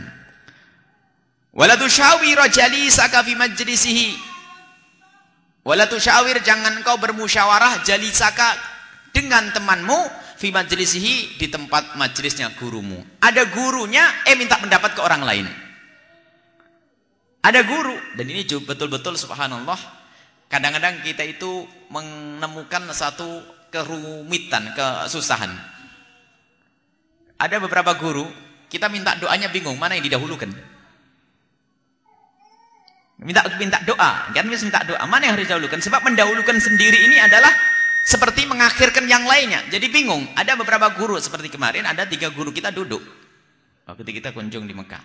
Wala tusyawira jalisaka fi majlisihi. Wala tusyawir jangan kau bermusyawarah jalisaka dengan temanmu fi majlisihi di tempat majlisnya gurumu. Ada gurunya, eh minta pendapat ke orang lain. Ada guru dan ini betul-betul subhanallah. Kadang-kadang kita itu menemukan satu kerumitan, kesusahan. Ada beberapa guru, kita minta doanya bingung, mana yang didahulukan? Minta minta doa, kan minta doa, mana yang harus didahulukan? Sebab mendahulukan sendiri ini adalah seperti mengakhirkan yang lainnya. Jadi bingung. Ada beberapa guru seperti kemarin ada tiga guru kita duduk. Waktu kita kunjung di Mekah.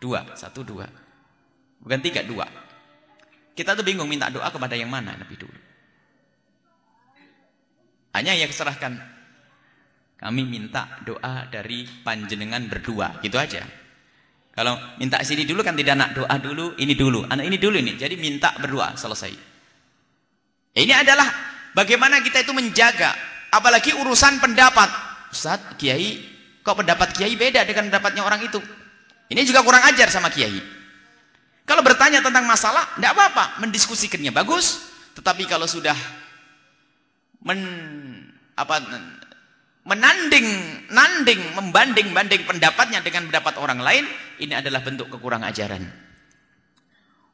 Dua, satu dua. Bukan tiga, dua. Kita tuh bingung minta doa kepada yang mana lebih dulu. Hanya yang serahkan. Kami minta doa dari panjenengan berdua. Gitu aja. Kalau minta sini dulu kan tidak nak doa dulu, ini dulu. Anak ini dulu ini. Jadi minta berdua, selesai. Ini adalah Bagaimana kita itu menjaga apalagi urusan pendapat. Ustaz, kiai, kok pendapat kiai beda dengan pendapatnya orang itu? Ini juga kurang ajar sama kiai. Kalau bertanya tentang masalah, tidak apa-apa, mendiskusikannya bagus. Tetapi kalau sudah men, apa, menanding, nanding, membanding-banding pendapatnya dengan pendapat orang lain, ini adalah bentuk kekurang ajaran.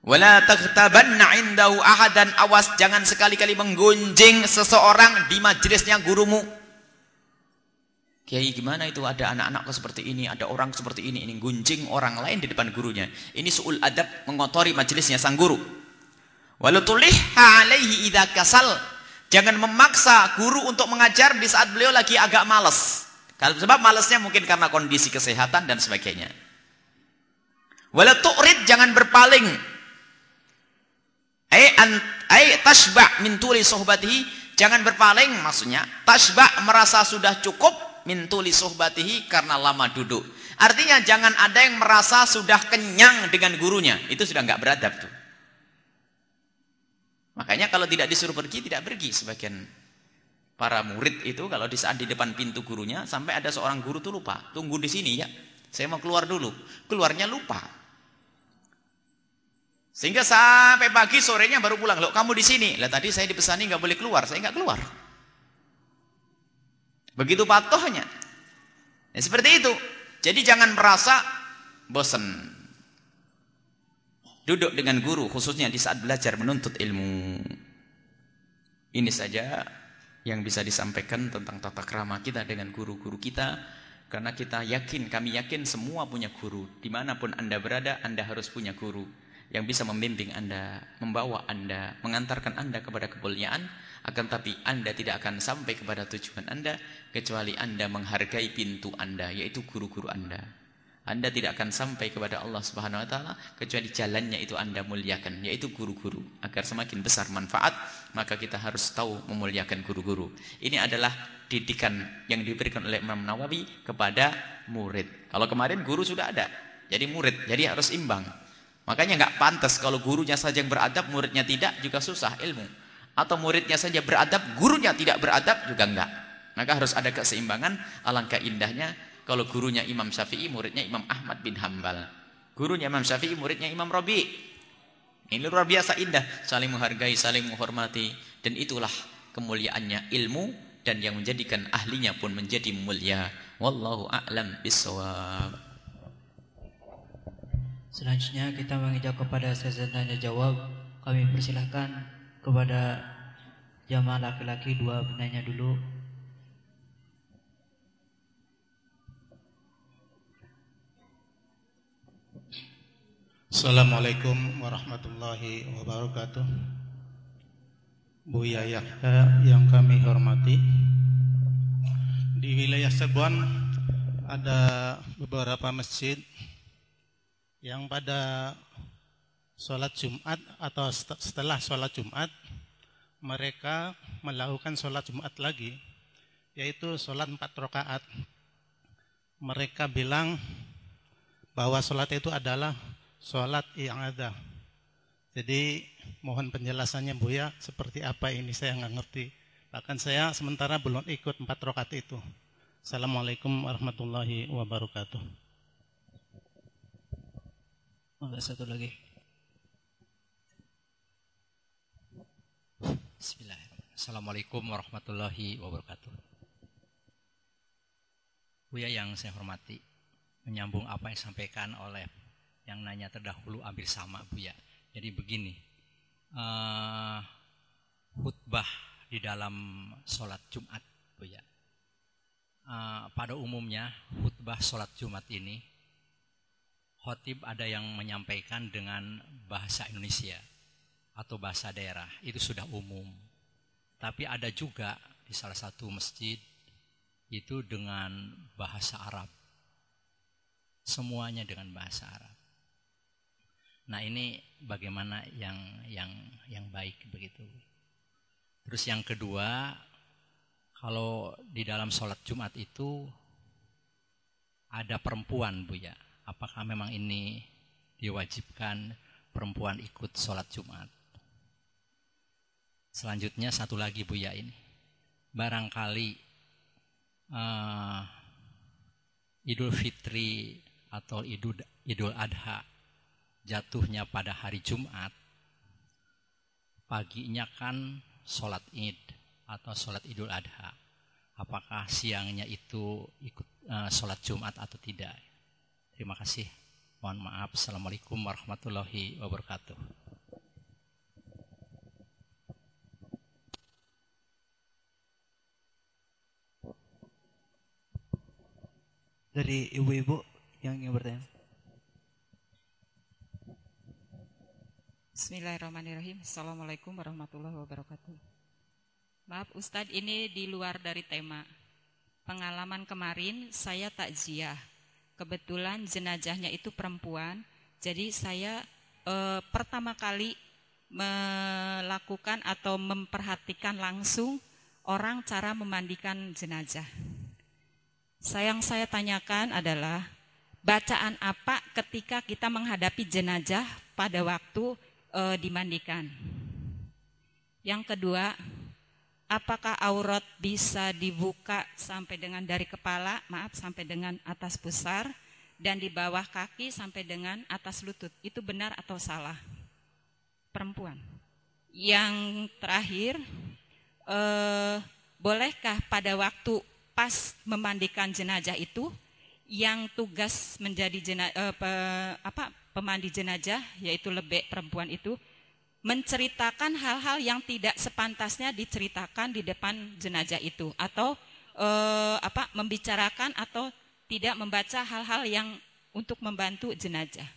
Wala taghtabanna indahu ahadan awas jangan sekali-kali menggunjing seseorang di majelisnya gurumu. Kiai gimana itu ada anak-anakku seperti ini, ada orang seperti ini, ini gunjing orang lain di depan gurunya. Ini suul adab mengotori majelisnya sang guru. Walutulihha alaihi idza kasal. Jangan memaksa guru untuk mengajar di saat beliau lagi agak malas. Kalau sebab malasnya mungkin karena kondisi kesehatan dan sebagainya. Wala jangan berpaling Ai ai tasba' min tuli sohbatihi, jangan berpaling maksudnya. Tasba' merasa sudah cukup min tuli sohbatihi karena lama duduk. Artinya jangan ada yang merasa sudah kenyang dengan gurunya. Itu sudah enggak beradab tuh. Makanya kalau tidak disuruh pergi, tidak pergi sebagian para murid itu kalau di saat di depan pintu gurunya sampai ada seorang guru tuh lupa, tunggu di sini ya. Saya mau keluar dulu. Keluarnya lupa. Sehingga sampai pagi sorenya baru pulang. Loh, kamu di sini. Lah tadi saya dipesani nggak boleh keluar, saya nggak keluar. Begitu patohnya. Ya, seperti itu. Jadi jangan merasa bosan. Duduk dengan guru khususnya di saat belajar menuntut ilmu. Ini saja yang bisa disampaikan tentang tata krama kita dengan guru-guru kita. Karena kita yakin, kami yakin semua punya guru. Di mana pun Anda berada, Anda harus punya guru yang bisa membimbing Anda, membawa Anda, mengantarkan Anda kepada kemuliaan, akan tapi Anda tidak akan sampai kepada tujuan Anda kecuali Anda menghargai pintu Anda, yaitu guru-guru Anda. Anda tidak akan sampai kepada Allah Subhanahu wa taala kecuali jalannya itu Anda muliakan, yaitu guru-guru. Agar semakin besar manfaat, maka kita harus tahu memuliakan guru-guru. Ini adalah didikan yang diberikan oleh Imam Nawawi kepada murid. Kalau kemarin guru sudah ada, jadi murid, jadi harus imbang. Makanya nggak pantas kalau gurunya saja yang beradab, muridnya tidak, juga susah ilmu. Atau muridnya saja beradab, gurunya tidak beradab, juga enggak. Maka harus ada keseimbangan, alangkah indahnya kalau gurunya Imam Syafi'i, muridnya Imam Ahmad bin Hambal. Gurunya Imam Syafi'i, muridnya Imam Rabi. Ini luar biasa indah, saling menghargai, saling menghormati. Dan itulah kemuliaannya ilmu dan yang menjadikan ahlinya pun menjadi mulia. Wallahu a'lam bisawab. Selanjutnya kita mengijak kepada sesi tanya jawab. Kami persilahkan kepada jamaah laki-laki dua penanya dulu. Assalamualaikum warahmatullahi wabarakatuh. Bu Yahya yang kami hormati. Di wilayah Sebuan ada beberapa masjid yang pada sholat Jumat atau setelah sholat Jumat mereka melakukan sholat Jumat lagi yaitu sholat empat rakaat mereka bilang bahwa sholat itu adalah sholat yang ada. Jadi mohon penjelasannya Bu ya, seperti apa ini saya nggak ngerti. Bahkan saya sementara belum ikut empat rokat itu. Assalamualaikum warahmatullahi wabarakatuh. Enggak satu lagi. Bismillahirrahmanirrahim. Assalamualaikum warahmatullahi wabarakatuh. Buya yang saya hormati, menyambung apa yang disampaikan oleh yang nanya terdahulu ambil sama Buya. Jadi begini, uh, khutbah di dalam sholat Jumat Buya. Uh, pada umumnya khutbah sholat Jumat ini khotib ada yang menyampaikan dengan bahasa Indonesia atau bahasa daerah. Itu sudah umum. Tapi ada juga di salah satu masjid itu dengan bahasa Arab. Semuanya dengan bahasa Arab. Nah ini bagaimana yang yang yang baik begitu. Terus yang kedua kalau di dalam sholat Jumat itu ada perempuan bu ya apakah memang ini diwajibkan perempuan ikut sholat Jumat. Selanjutnya satu lagi Bu ya ini. Barangkali uh, Idul Fitri atau Idul, Idul Adha jatuhnya pada hari Jumat. Paginya kan sholat id atau sholat Idul Adha. Apakah siangnya itu ikut uh, sholat Jumat atau tidak? Terima kasih. Mohon maaf. Assalamualaikum warahmatullahi wabarakatuh. Dari ibu-ibu yang ingin bertanya. Bismillahirrahmanirrahim. Assalamualaikum warahmatullahi wabarakatuh. Maaf Ustadz, ini di luar dari tema. Pengalaman kemarin saya takziah kebetulan jenazahnya itu perempuan. Jadi saya e, pertama kali melakukan atau memperhatikan langsung orang cara memandikan jenazah. Sayang saya tanyakan adalah bacaan apa ketika kita menghadapi jenazah pada waktu e, dimandikan. Yang kedua, apakah aurat bisa dibuka sampai dengan dari kepala, maaf sampai dengan atas pusar dan di bawah kaki sampai dengan atas lutut. Itu benar atau salah? Perempuan. Yang terakhir, eh, bolehkah pada waktu pas memandikan jenazah itu yang tugas menjadi jenazah, eh, pe, apa pemandi jenazah yaitu lebek perempuan itu menceritakan hal-hal yang tidak sepantasnya diceritakan di depan jenazah itu atau e, apa membicarakan atau tidak membaca hal-hal yang untuk membantu jenazah.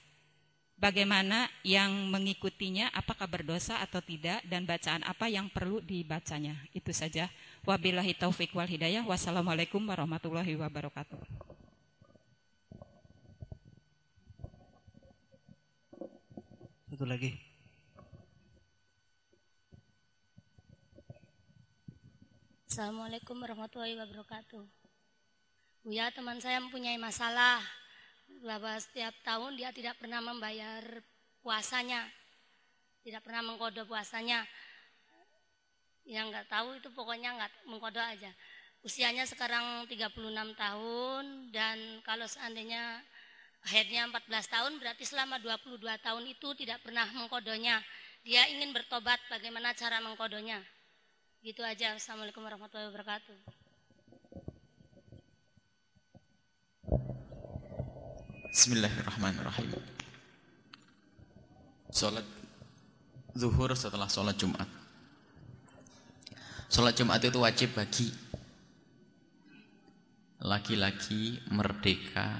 Bagaimana yang mengikutinya apakah berdosa atau tidak dan bacaan apa yang perlu dibacanya. Itu saja. Wabillahi taufik wal hidayah. Wassalamualaikum warahmatullahi wabarakatuh. Satu lagi. Assalamualaikum warahmatullahi wabarakatuh. Buya teman saya mempunyai masalah bahwa setiap tahun dia tidak pernah membayar puasanya, tidak pernah mengkodo puasanya. Yang nggak tahu itu pokoknya nggak mengkodo aja. Usianya sekarang 36 tahun dan kalau seandainya headnya 14 tahun berarti selama 22 tahun itu tidak pernah mengkodonya. Dia ingin bertobat bagaimana cara mengkodonya. Gitu aja. Assalamualaikum warahmatullahi wabarakatuh. Bismillahirrahmanirrahim. Salat zuhur setelah sholat Jumat. Sholat Jumat itu wajib bagi laki-laki merdeka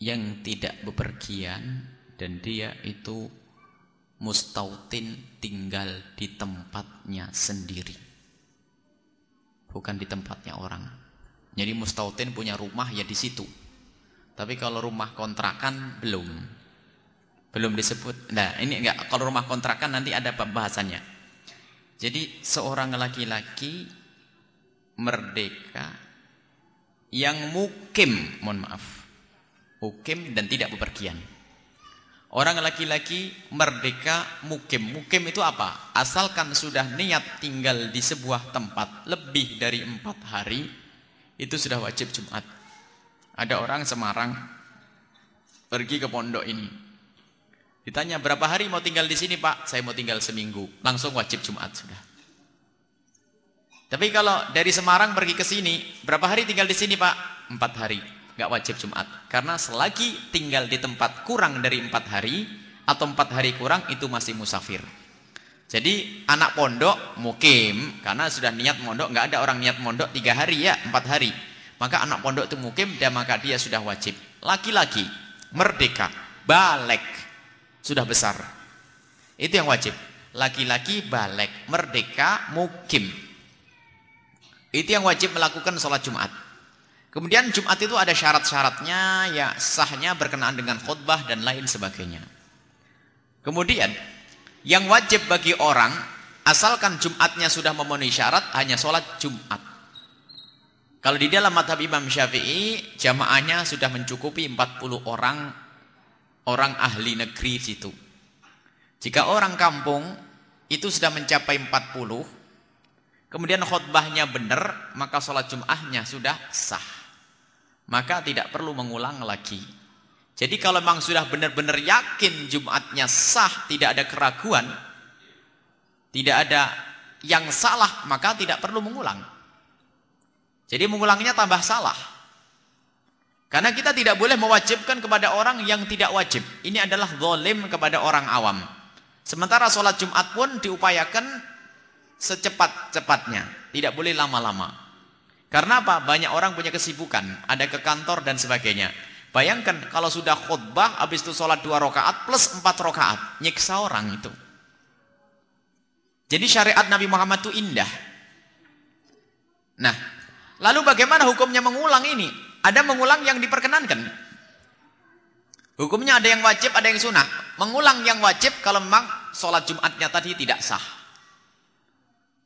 yang tidak bepergian dan dia itu mustautin tinggal di tempatnya sendiri. Bukan di tempatnya orang. Jadi mustautin punya rumah ya di situ. Tapi kalau rumah kontrakan belum. Belum disebut. Nah, ini enggak kalau rumah kontrakan nanti ada pembahasannya. Jadi seorang laki-laki merdeka yang mukim, mohon maaf. Mukim dan tidak bepergian. Orang laki-laki merdeka mukim. Mukim itu apa? Asalkan sudah niat tinggal di sebuah tempat lebih dari empat hari, itu sudah wajib Jumat. Ada orang Semarang pergi ke pondok ini. Ditanya berapa hari mau tinggal di sini pak? Saya mau tinggal seminggu. Langsung wajib Jumat sudah. Tapi kalau dari Semarang pergi ke sini, berapa hari tinggal di sini pak? Empat hari nggak wajib Jumat. Karena selagi tinggal di tempat kurang dari empat hari atau empat hari kurang itu masih musafir. Jadi anak pondok mukim karena sudah niat mondok nggak ada orang niat mondok tiga hari ya empat hari. Maka anak pondok itu mukim dan maka dia sudah wajib. Laki-laki merdeka balik sudah besar. Itu yang wajib. Laki-laki balik merdeka mukim. Itu yang wajib melakukan sholat Jumat. Kemudian Jumat itu ada syarat-syaratnya, ya sahnya berkenaan dengan khutbah dan lain sebagainya. Kemudian yang wajib bagi orang asalkan Jumatnya sudah memenuhi syarat hanya sholat Jumat. Kalau di dalam madhab Imam Syafi'i jamaahnya sudah mencukupi 40 orang orang ahli negeri situ. Jika orang kampung itu sudah mencapai 40 kemudian khutbahnya benar maka sholat Jumatnya sudah sah maka tidak perlu mengulang lagi. Jadi kalau memang sudah benar-benar yakin Jumatnya sah, tidak ada keraguan, tidak ada yang salah, maka tidak perlu mengulang. Jadi mengulangnya tambah salah. Karena kita tidak boleh mewajibkan kepada orang yang tidak wajib. Ini adalah zalim kepada orang awam. Sementara sholat Jumat pun diupayakan secepat-cepatnya. Tidak boleh lama-lama. Karena apa? Banyak orang punya kesibukan, ada ke kantor dan sebagainya. Bayangkan kalau sudah khutbah, habis itu sholat dua rakaat plus empat rakaat, nyiksa orang itu. Jadi syariat Nabi Muhammad itu indah. Nah, lalu bagaimana hukumnya mengulang ini? Ada mengulang yang diperkenankan. Hukumnya ada yang wajib, ada yang sunnah. Mengulang yang wajib kalau memang sholat Jumatnya tadi tidak sah.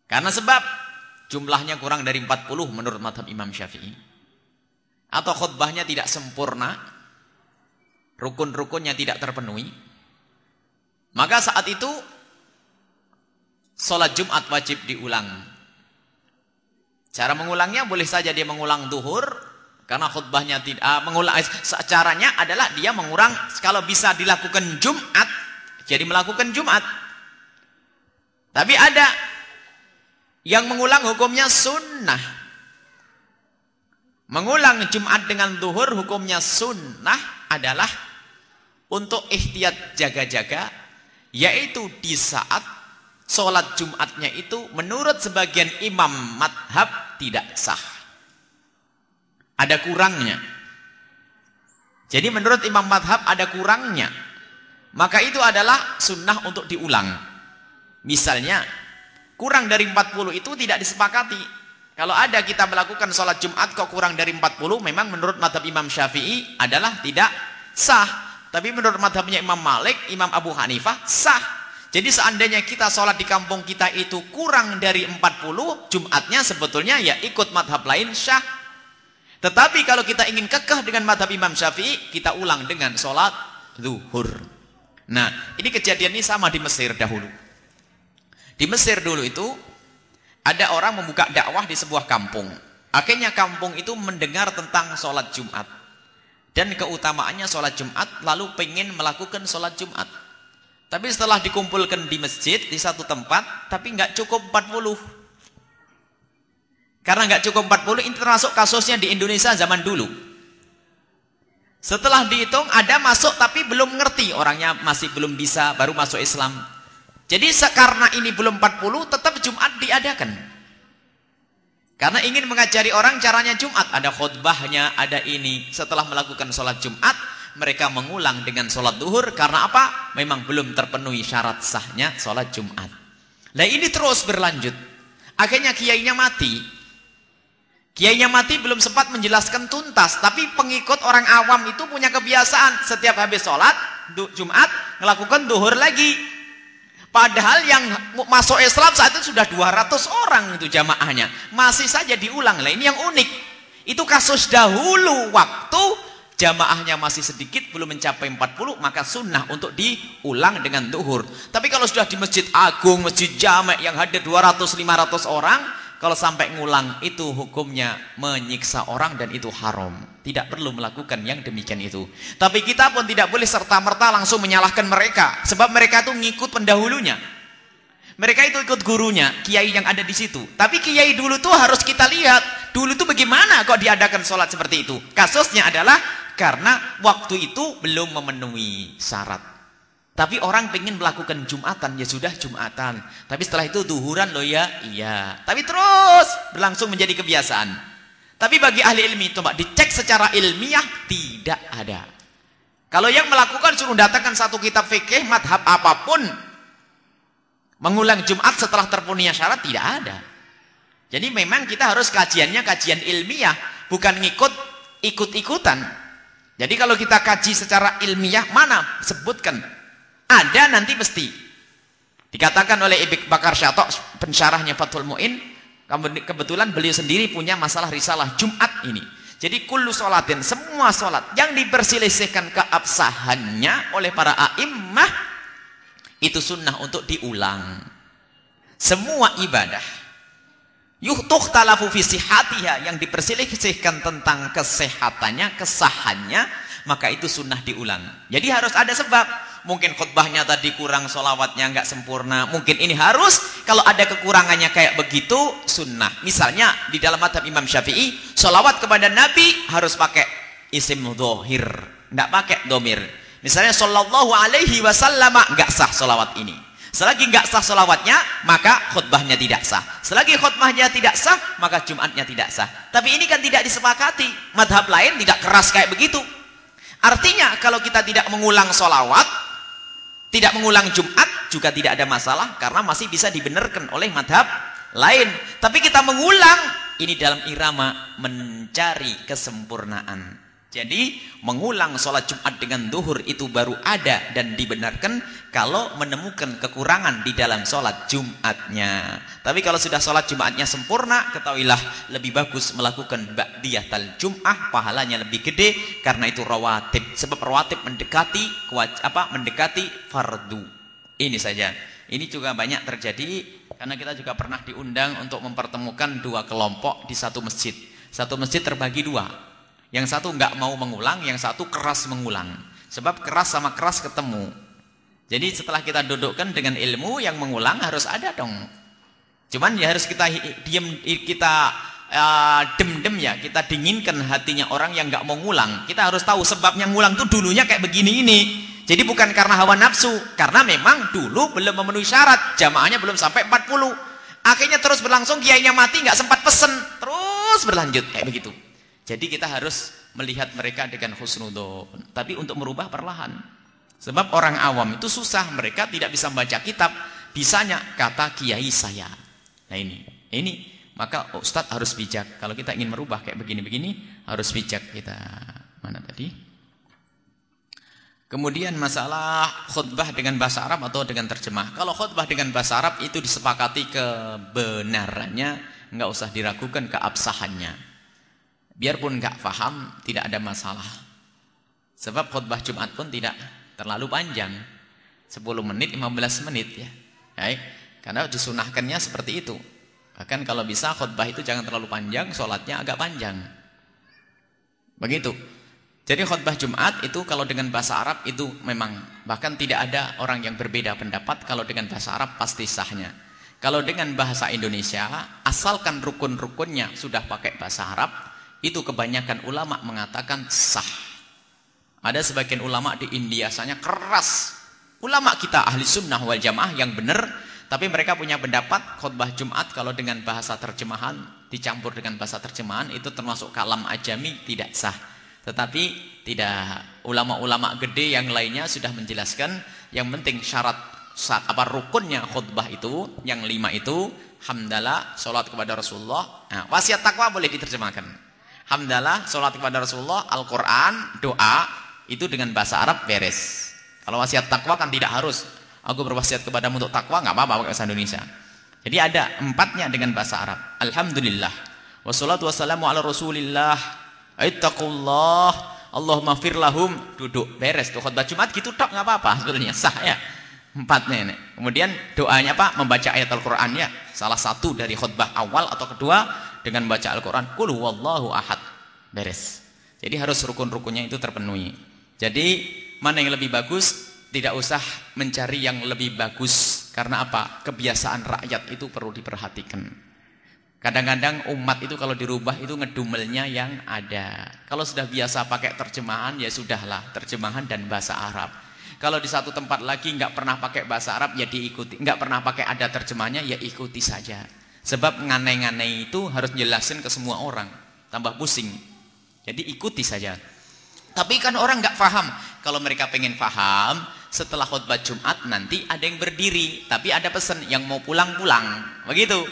Karena sebab jumlahnya kurang dari 40 menurut madhab Imam Syafi'i. Atau khutbahnya tidak sempurna rukun-rukunnya tidak terpenuhi. Maka saat itu sholat Jumat wajib diulang. Cara mengulangnya boleh saja dia mengulang duhur karena khutbahnya tidak uh, mengulang eh, caranya adalah dia mengurang kalau bisa dilakukan Jumat jadi melakukan Jumat. Tapi ada yang mengulang hukumnya sunnah. Mengulang Jumat dengan duhur hukumnya sunnah adalah untuk ikhtiat jaga-jaga. Yaitu di saat sholat Jumatnya itu menurut sebagian imam madhab tidak sah. Ada kurangnya. Jadi menurut imam madhab ada kurangnya. Maka itu adalah sunnah untuk diulang. Misalnya kurang dari 40 itu tidak disepakati. Kalau ada kita melakukan sholat Jumat kok kurang dari 40, memang menurut madhab Imam Syafi'i adalah tidak sah. Tapi menurut madhabnya Imam Malik, Imam Abu Hanifah, sah. Jadi seandainya kita sholat di kampung kita itu kurang dari 40, Jumatnya sebetulnya ya ikut madhab lain syah. Tetapi kalau kita ingin kekeh dengan madhab Imam Syafi'i, kita ulang dengan sholat zuhur. Nah, ini kejadian ini sama di Mesir dahulu. Di Mesir dulu itu ada orang membuka dakwah di sebuah kampung. Akhirnya kampung itu mendengar tentang sholat Jumat. Dan keutamaannya sholat Jumat lalu pengen melakukan sholat Jumat. Tapi setelah dikumpulkan di masjid di satu tempat, tapi nggak cukup 40. Karena nggak cukup 40, ini termasuk kasusnya di Indonesia zaman dulu. Setelah dihitung ada masuk tapi belum ngerti orangnya masih belum bisa baru masuk Islam jadi karena ini belum 40 tetap Jumat diadakan. Karena ingin mengajari orang caranya Jumat. Ada khutbahnya, ada ini. Setelah melakukan sholat Jumat, mereka mengulang dengan sholat duhur. Karena apa? Memang belum terpenuhi syarat sahnya sholat Jumat. Nah ini terus berlanjut. Akhirnya kiainya mati. Kiainya mati belum sempat menjelaskan tuntas. Tapi pengikut orang awam itu punya kebiasaan. Setiap habis sholat Jumat, melakukan duhur lagi. Padahal yang masuk Islam saat itu sudah 200 orang itu jamaahnya. Masih saja diulang. Lah ini yang unik. Itu kasus dahulu waktu jamaahnya masih sedikit belum mencapai 40 maka sunnah untuk diulang dengan duhur tapi kalau sudah di masjid agung masjid jamek yang hadir 200-500 orang kalau sampai ngulang itu hukumnya menyiksa orang dan itu haram. Tidak perlu melakukan yang demikian itu. Tapi kita pun tidak boleh serta-merta langsung menyalahkan mereka. Sebab mereka itu ngikut pendahulunya. Mereka itu ikut gurunya kiai yang ada di situ. Tapi kiai dulu tuh harus kita lihat dulu tuh bagaimana kok diadakan sholat seperti itu. Kasusnya adalah karena waktu itu belum memenuhi syarat. Tapi orang pengen melakukan Jumatan, ya sudah Jumatan. Tapi setelah itu duhuran loh ya, iya. Tapi terus berlangsung menjadi kebiasaan. Tapi bagi ahli ilmi, coba dicek secara ilmiah, tidak ada. Kalau yang melakukan suruh datangkan satu kitab fikih, madhab apa pun, mengulang Jumat setelah terpenuhi syarat, tidak ada. Jadi memang kita harus kajiannya kajian ilmiah, bukan ngikut ikut-ikutan. Jadi kalau kita kaji secara ilmiah, mana sebutkan? Ada nanti mesti. Dikatakan oleh Ibik Bakar Syatok, pensyarahnya Fathul Mu'in, kebetulan beliau sendiri punya masalah risalah Jumat ini. Jadi kullu sholatin, semua sholat yang diperselisihkan keabsahannya oleh para a'immah, itu sunnah untuk diulang. Semua ibadah Yuhtuh talafu fisihatiha yang diperselisihkan tentang kesehatannya, kesahannya, maka itu sunnah diulang. Jadi harus ada sebab. Mungkin khutbahnya tadi kurang solawatnya nggak sempurna. Mungkin ini harus kalau ada kekurangannya kayak begitu sunnah. Misalnya di dalam madhab Imam Syafi'i, solawat kepada Nabi harus pakai isim dohir, nggak pakai domir. Misalnya sallallahu alaihi wasallam nggak sah solawat ini. Selagi nggak sah selawatnya, maka khutbahnya tidak sah. Selagi khutbahnya tidak sah, maka Jumatnya tidak sah. Tapi ini kan tidak disepakati. Madhab lain tidak keras kayak begitu. Artinya kalau kita tidak mengulang solawat, tidak mengulang Jumat, juga tidak ada masalah. Karena masih bisa dibenarkan oleh madhab lain. Tapi kita mengulang, ini dalam irama mencari kesempurnaan. Jadi mengulang sholat Jumat dengan duhur itu baru ada dan dibenarkan kalau menemukan kekurangan di dalam sholat Jumatnya. Tapi kalau sudah sholat Jumatnya sempurna, ketahuilah lebih bagus melakukan ba'diyatal Jum'ah, pahalanya lebih gede karena itu rawatib. Sebab rawatib mendekati apa? mendekati fardu. Ini saja. Ini juga banyak terjadi karena kita juga pernah diundang untuk mempertemukan dua kelompok di satu masjid. Satu masjid terbagi dua yang satu nggak mau mengulang, yang satu keras mengulang. Sebab keras sama keras ketemu. Jadi setelah kita dudukkan dengan ilmu yang mengulang harus ada dong. Cuman ya harus kita diam kita uh, dem-dem ya, kita dinginkan hatinya orang yang nggak mau ngulang. Kita harus tahu sebabnya ngulang tuh dulunya kayak begini ini. Jadi bukan karena hawa nafsu, karena memang dulu belum memenuhi syarat, jamaahnya belum sampai 40. Akhirnya terus berlangsung, kiainya mati nggak sempat pesen, terus berlanjut kayak begitu. Jadi kita harus melihat mereka dengan husnudon. Tapi untuk merubah perlahan. Sebab orang awam itu susah. Mereka tidak bisa membaca kitab. Bisanya kata kiai saya. Nah ini. Ini. Maka Ustadz harus bijak. Kalau kita ingin merubah kayak begini-begini. Harus bijak kita. Mana tadi? Kemudian masalah khutbah dengan bahasa Arab atau dengan terjemah. Kalau khutbah dengan bahasa Arab itu disepakati kebenarannya. Enggak usah diragukan keabsahannya. Biarpun nggak paham, tidak ada masalah. Sebab khutbah Jumat pun tidak terlalu panjang. 10 menit, 15 menit ya. Baik. Karena disunahkannya seperti itu. Bahkan kalau bisa khutbah itu jangan terlalu panjang, sholatnya agak panjang. Begitu. Jadi khutbah Jumat itu kalau dengan bahasa Arab itu memang bahkan tidak ada orang yang berbeda pendapat kalau dengan bahasa Arab pasti sahnya. Kalau dengan bahasa Indonesia asalkan rukun-rukunnya sudah pakai bahasa Arab itu kebanyakan ulama mengatakan sah. Ada sebagian ulama di India sanya keras. Ulama kita ahli sunnah wal jamaah yang benar. Tapi mereka punya pendapat khutbah Jumat kalau dengan bahasa terjemahan dicampur dengan bahasa terjemahan itu termasuk kalam ajami tidak sah. Tetapi tidak ulama-ulama gede yang lainnya sudah menjelaskan yang penting syarat saat apa rukunnya khutbah itu yang lima itu hamdalah salat kepada Rasulullah. Nah, wasiat takwa boleh diterjemahkan hamdalah, sholat kepada Rasulullah, Al-Quran, doa, itu dengan bahasa Arab beres. Kalau wasiat takwa kan tidak harus. Aku berwasiat kepadamu untuk takwa, nggak apa-apa pakai bahasa Indonesia. Jadi ada empatnya dengan bahasa Arab. Alhamdulillah. Wassalatu wassalamu ala rasulillah. Aittaqullah. Allah mafir lahum duduk beres tuh khutbah Jumat gitu tok nggak apa-apa sebetulnya sah ya empatnya ini kemudian doanya apa membaca ayat Al-Quran ya salah satu dari khutbah awal atau kedua dengan membaca Al-Quran kul wallahu ahad. Beres. Jadi harus rukun-rukunnya itu terpenuhi. Jadi mana yang lebih bagus? Tidak usah mencari yang lebih bagus. Karena apa? Kebiasaan rakyat itu perlu diperhatikan. Kadang-kadang umat itu kalau dirubah itu ngedumelnya yang ada. Kalau sudah biasa pakai terjemahan ya sudahlah. Terjemahan dan bahasa Arab. Kalau di satu tempat lagi nggak pernah pakai bahasa Arab ya diikuti, nggak pernah pakai ada terjemahnya ya ikuti saja. Sebab ngane-ngane itu harus jelasin ke semua orang, tambah pusing. Jadi ikuti saja. Tapi kan orang nggak paham. Kalau mereka pengen paham, setelah khutbah Jumat nanti ada yang berdiri, tapi ada pesan yang mau pulang-pulang. Begitu.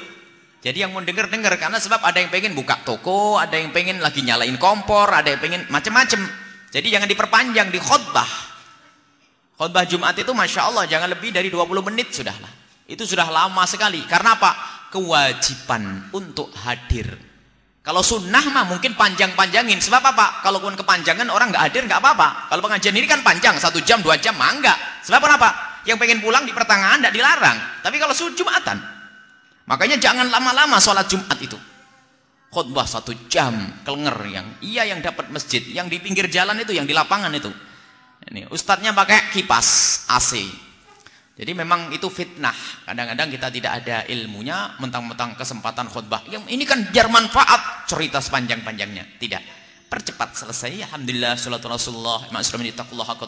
Jadi yang mau denger-denger karena sebab ada yang pengen buka toko, ada yang pengen lagi nyalain kompor, ada yang pengen macam-macam. Jadi jangan diperpanjang di khutbah. Khutbah Jumat itu Masya Allah jangan lebih dari 20 menit sudahlah. Itu sudah lama sekali. Karena apa? Kewajiban untuk hadir. Kalau sunnah mah mungkin panjang-panjangin. Sebab apa? Kalau pun kepanjangan orang nggak hadir nggak apa-apa. Kalau pengajian ini kan panjang, satu jam, dua jam, mah enggak. Sebab apa? Yang pengen pulang di pertengahan tidak dilarang. Tapi kalau Jumatan, Makanya jangan lama-lama sholat Jumat itu. Khutbah satu jam, kelenger yang iya yang dapat masjid, yang di pinggir jalan itu, yang di lapangan itu. Ini ustadznya pakai kipas AC. Jadi memang itu fitnah. Kadang-kadang kita tidak ada ilmunya, mentang-mentang kesempatan khutbah. Yang ini kan biar manfaat cerita sepanjang-panjangnya. Tidak. Percepat selesai. Alhamdulillah salatu Rasulullah. Ma'asramin ittaqullah haqqa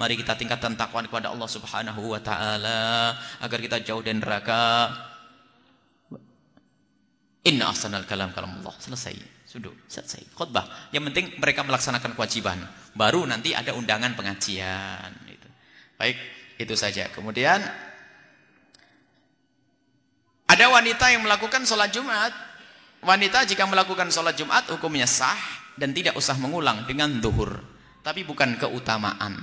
Mari kita tingkatkan takwa kepada Allah Subhanahu wa taala agar kita jauh dari neraka. Inna ahsanal kalam kalam Allah. Selesai. Sudah, selesai. Khutbah. Yang penting mereka melaksanakan kewajiban. Baru nanti ada undangan pengajian. Baik, itu saja. Kemudian ada wanita yang melakukan sholat Jumat. Wanita jika melakukan sholat Jumat hukumnya sah dan tidak usah mengulang dengan duhur. Tapi bukan keutamaan.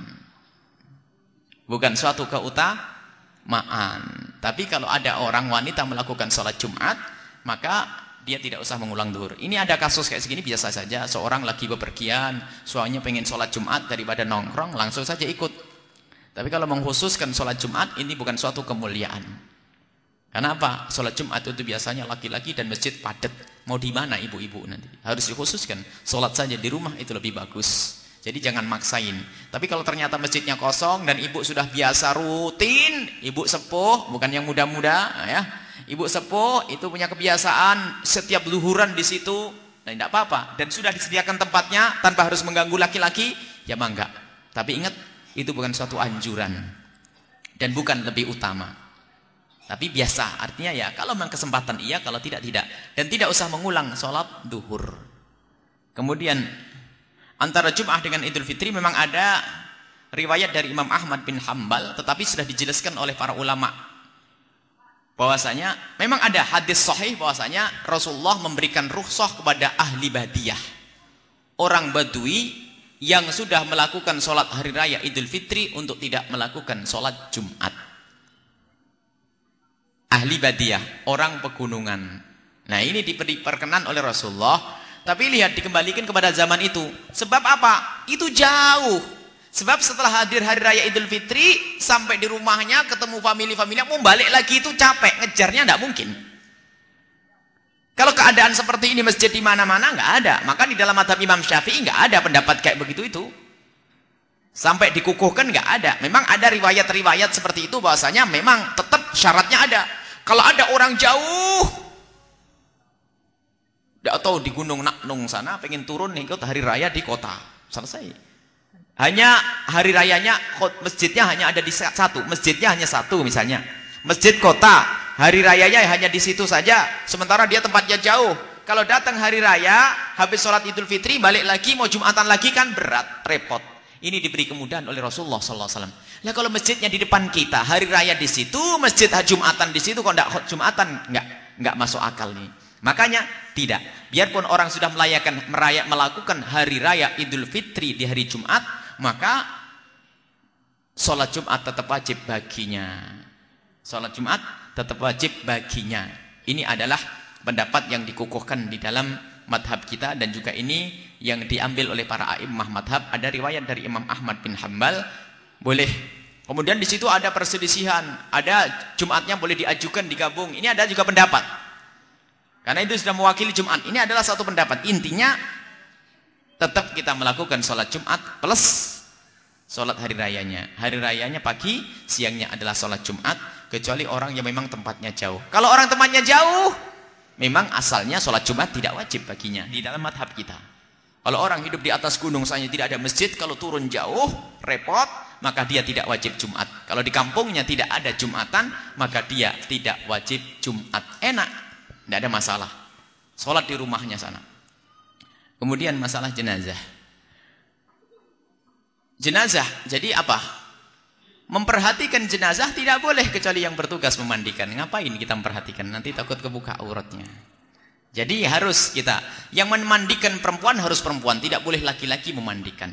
Bukan suatu keutamaan. Tapi kalau ada orang wanita melakukan sholat Jumat, maka dia tidak usah mengulang duhur. Ini ada kasus kayak segini biasa saja. Seorang lagi bepergian, suaminya pengen sholat Jumat daripada nongkrong, langsung saja ikut. Tapi kalau mengkhususkan sholat Jumat, ini bukan suatu kemuliaan. Karena apa? Sholat Jumat itu biasanya laki-laki dan masjid padat. Mau di mana ibu-ibu nanti? Harus dikhususkan. Sholat saja di rumah itu lebih bagus. Jadi jangan maksain. Tapi kalau ternyata masjidnya kosong dan ibu sudah biasa rutin, ibu sepuh, bukan yang muda-muda, ya Ibu sepuh itu punya kebiasaan setiap luhuran di situ, nah tidak apa-apa. Dan sudah disediakan tempatnya tanpa harus mengganggu laki-laki, ya mangga. Tapi ingat, itu bukan suatu anjuran. Dan bukan lebih utama. Tapi biasa, artinya ya kalau memang kesempatan iya, kalau tidak, tidak. Dan tidak usah mengulang sholat duhur. Kemudian, antara Jum'ah dengan Idul Fitri memang ada riwayat dari Imam Ahmad bin Hambal, tetapi sudah dijelaskan oleh para ulama' bahwasanya memang ada hadis sahih bahwasanya Rasulullah memberikan rukhsah kepada ahli badiyah. Orang Badui yang sudah melakukan sholat hari raya Idul Fitri untuk tidak melakukan sholat Jumat. Ahli badiyah, orang pegunungan. Nah ini diperkenan oleh Rasulullah. Tapi lihat dikembalikan kepada zaman itu. Sebab apa? Itu jauh Sebab setelah hadir hari raya Idul Fitri, sampai di rumahnya ketemu family-family, mau balik lagi itu capek, ngejarnya tidak mungkin. Kalau keadaan seperti ini masjid di mana-mana nggak ada. Maka di dalam madhab Imam Syafi'i nggak ada pendapat kayak begitu itu. Sampai dikukuhkan nggak ada. Memang ada riwayat-riwayat seperti itu bahwasanya memang tetap syaratnya ada. Kalau ada orang jauh atau di Gunung Naknung sana pengen turun ikut hari raya di kota. Selesai. Hanya hari rayanya masjidnya hanya ada di satu, masjidnya hanya satu misalnya. Masjid kota, hari rayanya hanya di situ saja, sementara dia tempatnya jauh. Kalau datang hari raya, habis sholat idul fitri, balik lagi, mau jumatan lagi kan berat, repot. Ini diberi kemudahan oleh Rasulullah SAW. Nah kalau masjidnya di depan kita, hari raya di situ, masjid jumatan di situ, kok enggak jumatan, enggak, enggak masuk akal nih. Makanya tidak. Biarpun orang sudah melayakan, meraya, melakukan hari raya idul fitri di hari Jumat, maka sholat Jumat tetap wajib baginya. Sholat Jumat tetap wajib baginya. Ini adalah pendapat yang dikukuhkan di dalam madhab kita dan juga ini yang diambil oleh para a'immah madhab. Ada riwayat dari Imam Ahmad bin Hambal boleh. Kemudian di situ ada perselisihan. Ada Jumatnya boleh diajukan digabung. Ini ada juga pendapat. Karena itu sudah mewakili Jumat. Ini adalah satu pendapat. Intinya tetap kita melakukan sholat Jumat plus sholat hari rayanya. Hari rayanya pagi siangnya adalah sholat Jumat kecuali orang yang memang tempatnya jauh kalau orang tempatnya jauh memang asalnya sholat Jumat tidak wajib baginya di dalam madhab kita. Kalau orang hidup di atas gunung saja tidak ada masjid, kalau turun jauh, repot, maka dia tidak wajib Jumat. Kalau di kampungnya tidak ada Jumatan, maka dia tidak wajib Jumat. Enak, tidak ada masalah. Sholat di rumahnya sana. Kemudian masalah jenazah. Jenazah, jadi apa? Memperhatikan jenazah tidak boleh kecuali yang bertugas memandikan. Ngapain kita memperhatikan? Nanti takut kebuka auratnya. Jadi harus kita yang memandikan perempuan harus perempuan, tidak boleh laki-laki memandikan.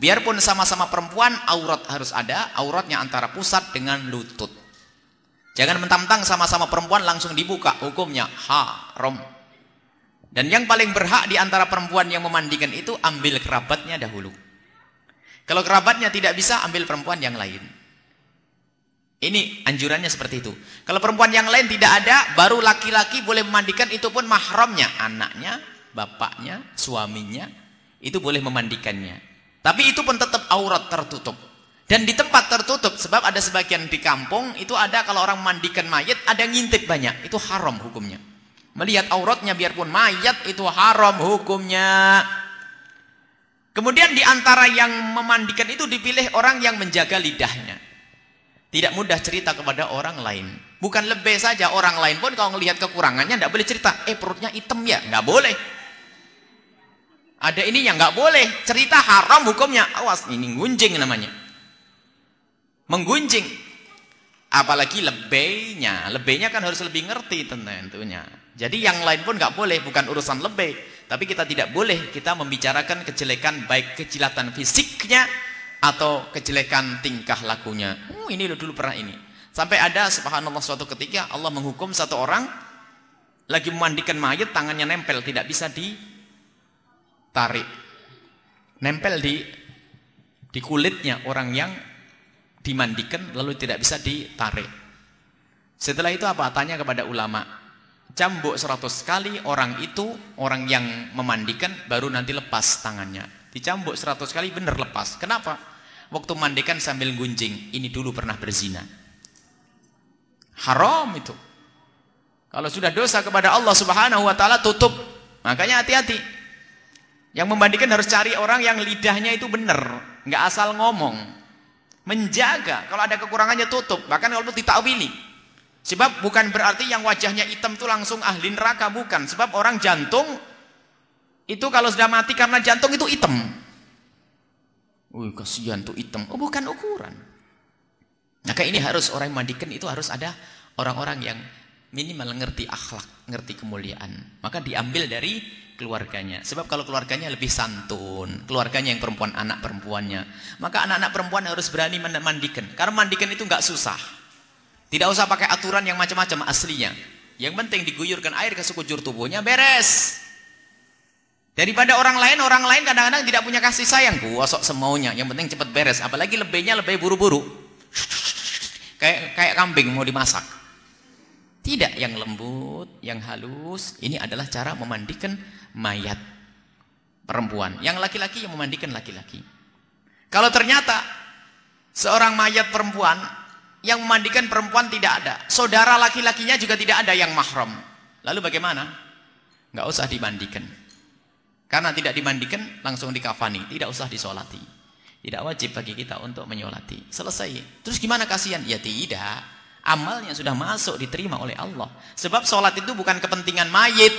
Biarpun sama-sama perempuan, aurat harus ada, auratnya antara pusat dengan lutut. Jangan mentang-mentang sama-sama perempuan langsung dibuka, hukumnya haram. Dan yang paling berhak di antara perempuan yang memandikan itu ambil kerabatnya dahulu. Kalau kerabatnya tidak bisa, ambil perempuan yang lain. Ini anjurannya seperti itu. Kalau perempuan yang lain tidak ada, baru laki-laki boleh memandikan itu pun mahramnya, anaknya, bapaknya, suaminya, itu boleh memandikannya. Tapi itu pun tetap aurat tertutup. Dan di tempat tertutup, sebab ada sebagian di kampung, itu ada kalau orang memandikan mayat, ada ngintip banyak. Itu haram hukumnya. Melihat auratnya biarpun mayat, itu haram hukumnya. Kemudian di antara yang memandikan itu dipilih orang yang menjaga lidahnya. Tidak mudah cerita kepada orang lain. Bukan lebih saja, orang lain pun kalau melihat kekurangannya tidak boleh cerita. Eh perutnya hitam ya, nggak boleh. Ada ini yang nggak boleh. Cerita haram hukumnya. Awas, ini gunjing namanya. Menggunjing. Apalagi lebihnya. Lebihnya kan harus lebih ngerti tentunya. Jadi yang lain pun nggak boleh, bukan urusan lebih. Tapi kita tidak boleh kita membicarakan kejelekan baik kejilatan fisiknya atau kejelekan tingkah lakunya. Oh, ini dulu pernah ini. Sampai ada subhanallah suatu ketika Allah menghukum satu orang lagi memandikan mayat tangannya nempel tidak bisa ditarik. Nempel di di kulitnya orang yang dimandikan lalu tidak bisa ditarik. Setelah itu apa? Tanya kepada ulama. Cambuk seratus kali orang itu orang yang memandikan baru nanti lepas tangannya. Dicambuk seratus kali benar lepas. Kenapa? Waktu mandikan sambil gunjing. Ini dulu pernah berzina. Haram itu. Kalau sudah dosa kepada Allah Subhanahu wa taala tutup. Makanya hati-hati. Yang memandikan harus cari orang yang lidahnya itu benar, nggak asal ngomong. Menjaga kalau ada kekurangannya tutup, bahkan kalau ditakwili. Sebab bukan berarti yang wajahnya hitam itu langsung ahli neraka bukan, sebab orang jantung itu kalau sudah mati karena jantung itu hitam. Wih kasihan tuh hitam. Oh bukan ukuran. Maka ini harus orang yang mandikan itu harus ada orang-orang yang minimal ngerti akhlak, ngerti kemuliaan. Maka diambil dari keluarganya. Sebab kalau keluarganya lebih santun, keluarganya yang perempuan, anak perempuannya. Maka anak-anak perempuan harus berani mandikan. Karena mandikan itu nggak susah. Tidak usah pakai aturan yang macam-macam aslinya. Yang penting diguyurkan air ke sekujur tubuhnya, beres. Daripada orang lain, orang lain kadang-kadang tidak punya kasih sayang. Gosok semaunya, yang penting cepat beres. Apalagi lebihnya lebih buru-buru. Kayak kayak kambing mau dimasak. Tidak yang lembut, yang halus. Ini adalah cara memandikan mayat perempuan. Yang laki-laki yang memandikan laki-laki. Kalau ternyata seorang mayat perempuan yang memandikan perempuan tidak ada. Saudara laki-lakinya juga tidak ada yang mahram. Lalu bagaimana? Nggak usah dimandikan. Karena tidak dimandikan langsung dikafani, tidak usah disolati. Tidak wajib bagi kita untuk menyolati. Selesai. Terus gimana kasihan? Ya tidak. Amalnya sudah masuk diterima oleh Allah. Sebab sholat itu bukan kepentingan mayit.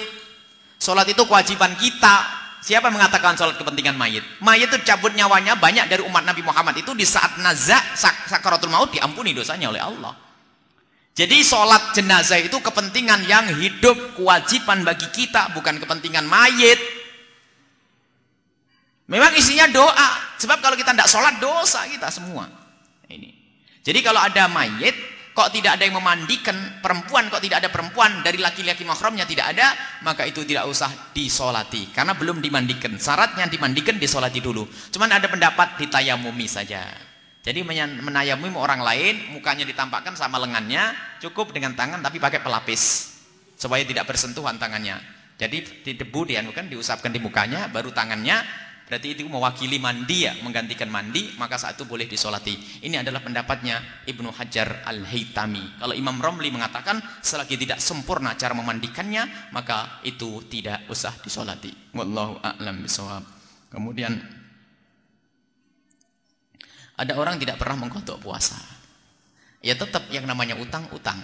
Sholat itu kewajiban kita. Siapa mengatakan sholat kepentingan mayit? Mayit itu cabut nyawanya banyak dari umat Nabi Muhammad itu di saat nazak sak sakaratul maut diampuni dosanya oleh Allah. Jadi sholat jenazah itu kepentingan yang hidup kewajiban bagi kita bukan kepentingan mayit. Memang isinya doa. Sebab kalau kita tidak sholat dosa kita semua. Ini. Jadi kalau ada mayit, kok tidak ada yang memandikan perempuan kok tidak ada perempuan dari laki-laki mahramnya tidak ada maka itu tidak usah disolati karena belum dimandikan syaratnya dimandikan disolati dulu cuman ada pendapat ditayamumi saja jadi menayamumi orang lain mukanya ditampakkan sama lengannya cukup dengan tangan tapi pakai pelapis supaya tidak bersentuhan tangannya jadi di debu dia bukan diusapkan di mukanya baru tangannya Berarti itu mewakili mandi ya, menggantikan mandi, maka saat itu boleh disolati. Ini adalah pendapatnya Ibnu Hajar Al-Haytami. Kalau Imam Romli mengatakan selagi tidak sempurna cara memandikannya, maka itu tidak usah disolati. Wallahu a'lam bishawab. Kemudian ada orang tidak pernah mengkodok puasa. Ya tetap yang namanya utang, utang.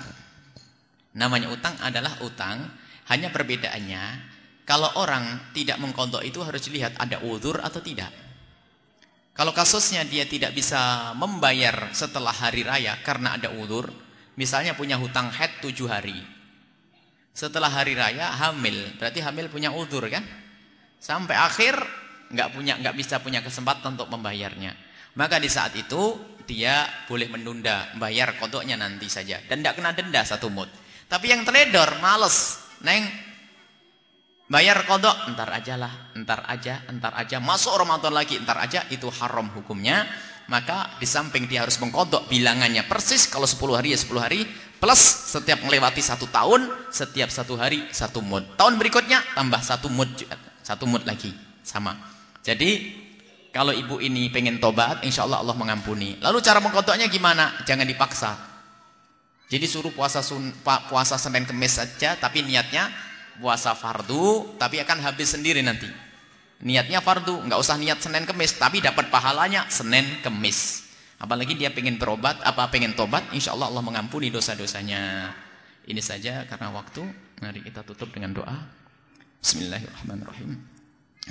Namanya utang adalah utang, hanya perbedaannya kalau orang tidak mengkontok itu harus dilihat ada uzur atau tidak. Kalau kasusnya dia tidak bisa membayar setelah hari raya karena ada uzur, misalnya punya hutang head tujuh hari. Setelah hari raya hamil, berarti hamil punya uzur kan? Sampai akhir nggak punya nggak bisa punya kesempatan untuk membayarnya. Maka di saat itu dia boleh menunda bayar kodoknya nanti saja dan tidak kena denda satu mut. Tapi yang teledor males, neng Bayar kodok, entar aja lah, entar aja, entar aja. Masuk Ramadan lagi, entar aja, itu haram hukumnya. Maka di samping dia harus mengkodok bilangannya persis, kalau 10 hari ya 10 hari, plus setiap melewati satu tahun, setiap satu hari satu mood. Tahun berikutnya tambah satu mood, satu mood lagi, sama. Jadi kalau ibu ini pengen tobat, insya Allah Allah mengampuni. Lalu cara mengkodoknya gimana? Jangan dipaksa. Jadi suruh puasa sun, puasa Senin Kemis saja, tapi niatnya puasa fardu tapi akan habis sendiri nanti. Niatnya fardu nggak usah niat Senin Kemis tapi dapat pahalanya Senin Kemis. Apalagi dia pengen berobat apa pengen tobat insya Allah Allah mengampuni dosa-dosanya. Ini saja karena waktu. Mari kita tutup dengan doa. Bismillahirrahmanirrahim.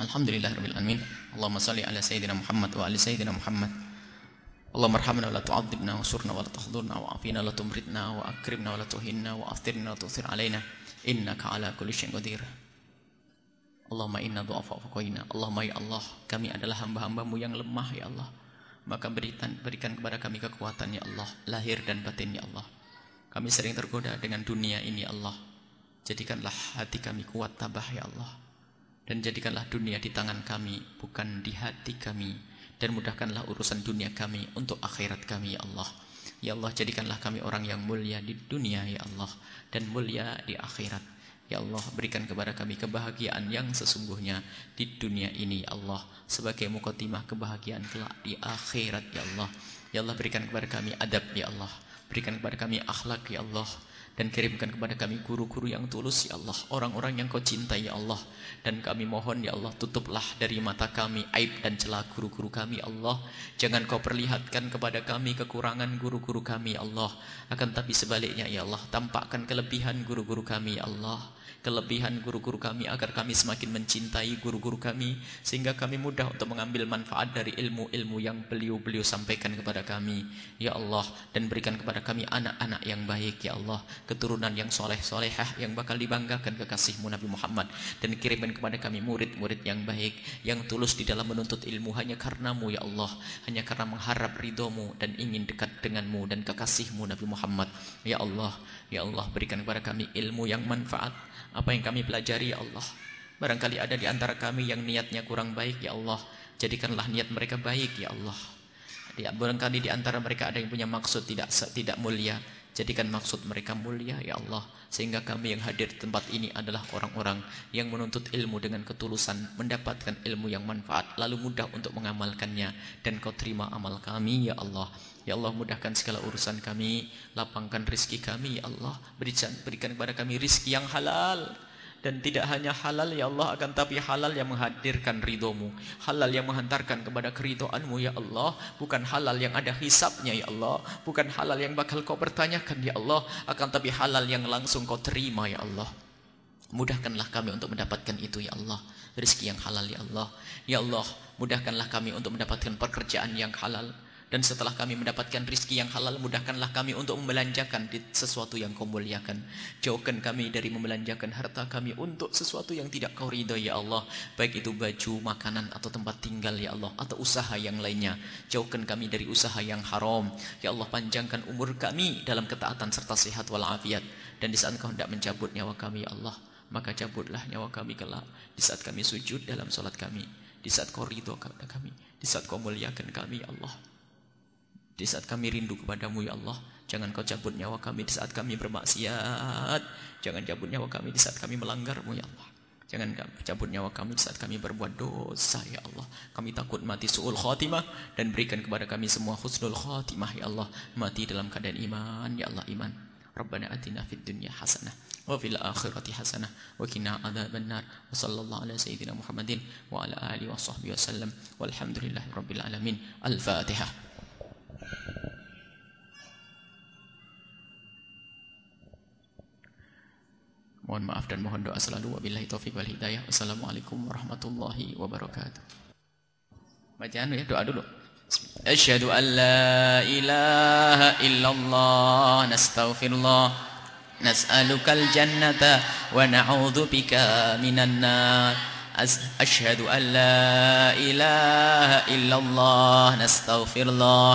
Alhamdulillahirrahmanirrahim Allahumma salli ala Sayyidina Muhammad wa ala Sayyidina Muhammad. Allahumma arhamna wa la tu'adzibna wa surna wa la tahdurna wa afina wa tumritna wa innaka ala kulli syai'in qadir. Allahumma inna du'afa faqaina. Allahumma ya Allah kami adalah hamba-hambamu yang lemah ya Allah. Maka berikan berikan kepada kami kekuatan ya Allah. Lahir dan batin ya Allah. Kami sering tergoda dengan dunia ini ya Allah. Jadikanlah hati kami kuat tabah ya Allah. Dan jadikanlah dunia di tangan kami bukan di hati kami. Dan mudahkanlah urusan dunia kami untuk akhirat kami ya Allah Ya Allah jadikanlah kami orang yang mulia di dunia ya Allah dan mulia di akhirat. Ya Allah berikan kepada kami kebahagiaan yang sesungguhnya di dunia ini ya Allah sebagai mukotimah kebahagiaan kelak di akhirat ya Allah. Ya Allah berikan kepada kami adab ya Allah. Berikan kepada kami akhlak ya Allah dan kirimkan kepada kami guru-guru yang tulus ya Allah. Orang-orang yang kau cintai ya Allah. Dan kami mohon ya Allah tutuplah dari mata kami aib dan celah guru-guru kami ya Allah. Jangan kau perlihatkan kepada kami kekurangan guru-guru kami ya Allah. Akan tapi sebaliknya ya Allah tampakkan kelebihan guru-guru kami ya Allah kelebihan guru-guru kami agar kami semakin mencintai guru-guru kami sehingga kami mudah untuk mengambil manfaat dari ilmu-ilmu yang beliau-beliau sampaikan kepada kami. Ya Allah dan berikan kepada kami anak-anak yang baik ya Allah. Keturunan yang soleh-solehah yang bakal dibanggakan kekasihmu Nabi Muhammad. Dan kirimkan kepada kami murid-murid yang baik yang tulus di dalam menuntut ilmu hanya karenamu ya Allah. Hanya karena mengharap ridhomu dan ingin dekat denganmu dan kekasihmu Nabi Muhammad. Ya Allah ya Allah berikan kepada kami ilmu yang manfaat apa yang kami pelajari ya Allah. Barangkali ada di antara kami yang niatnya kurang baik ya Allah. Jadikanlah niat mereka baik ya Allah. Barangkali di antara mereka ada yang punya maksud tidak tidak mulia. Jadikan maksud mereka mulia ya Allah. Sehingga kami yang hadir di tempat ini adalah orang-orang Yang menuntut ilmu dengan ketulusan Mendapatkan ilmu yang manfaat Lalu mudah untuk mengamalkannya. Dan kau terima amal kami ya Allah. Ya Allah mudahkan segala urusan kami. Lapangkan rizki kami ya Allah. Berikan, berikan kepada kami rizki yang halal dan tidak hanya halal ya Allah akan tapi halal yang menghadirkan ridhomu. Halal yang menghantarkan kepada keridoanmu ya Allah. Bukan halal yang ada hisapnya ya Allah. Bukan halal yang bakal kau bertanyakan ya Allah. Akan tapi halal yang langsung kau terima ya Allah. Mudahkanlah kami untuk mendapatkan itu ya Allah. Rizki yang halal ya Allah. Ya Allah mudahkanlah kami untuk mendapatkan pekerjaan yang halal Dan setelah kami mendapatkan rizki yang halal, mudahkanlah kami untuk membelanjakan di sesuatu yang kau muliakan. Jauhkan kami dari membelanjakan harta kami untuk sesuatu yang tidak kau ridhoi ya Allah. Baik itu baju, makanan, atau tempat tinggal ya Allah. Atau usaha yang lainnya. Jauhkan kami dari usaha yang haram. Ya Allah panjangkan umur kami dalam ketaatan serta sehat walafiat. Dan di saat kau hendak mencabut nyawa kami ya Allah. Maka cabutlah nyawa kami kelak. Di saat kami sujud dalam solat kami. Di saat kau ridho kami. Di saat kau muliakan kami ya Allah. Di saat kami rindu kepadamu ya Allah Jangan kau cabut nyawa kami di saat kami bermaksiat. Jangan cabut nyawa kami di saat kami melanggarmu ya Allah. Jangan cabut nyawa kami saat kami berbuat dosa ya Allah. Kami takut mati su'ul khatimah Dan berikan kepada kami semua husnul khatimah ya Allah. Mati dalam keadaan iman ya Allah iman. Rabbana atina fid dunya hasanah wa fil akhirati hasanah wa qina adzaban nar wa sallallahu ala sayyidina Muhammadin wa ala alihi wa sahbihi wasallam walhamdulillahi rabbil alamin. Al-fatihah Mohon maaf dan mohon doa selalu wabillahi taufiq wal hidayah. Wassalamualaikum warahmatullahi wabarakatuh. Bacaan ya doa dulu. Asyhadu an la ilaha illallah nastaghfirullah nas'alukal jannata wa na'udzu bika minan nar. أشهد إله إلا الله نستغفر الله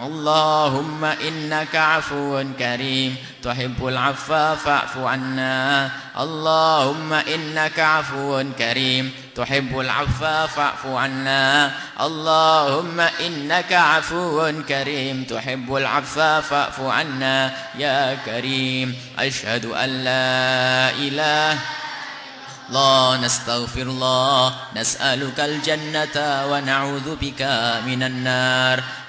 اللهم إنك عفو كريم تحب العفو فاعف عنا. اللهم إنك عفو كريم تحب العفو فاعف عنا. اللهم إنك عفو كريم تحب العفو فاعف عنا. يا كريم أشهد أن لا إله الله نستغفر الله. نسألك الجنة ونعوذ بك من النار.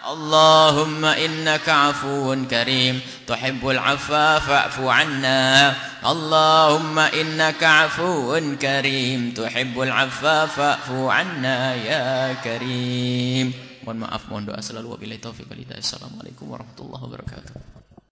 اللهم إنك عفو كريم تحب العفو فاعف عنا اللهم إنك عفو كريم تحب العفو فاعف عنا يا كريم Mohon maaf, mohon doa selalu wabillahi taufiq wal hidayah. Assalamualaikum warahmatullahi wabarakatuh.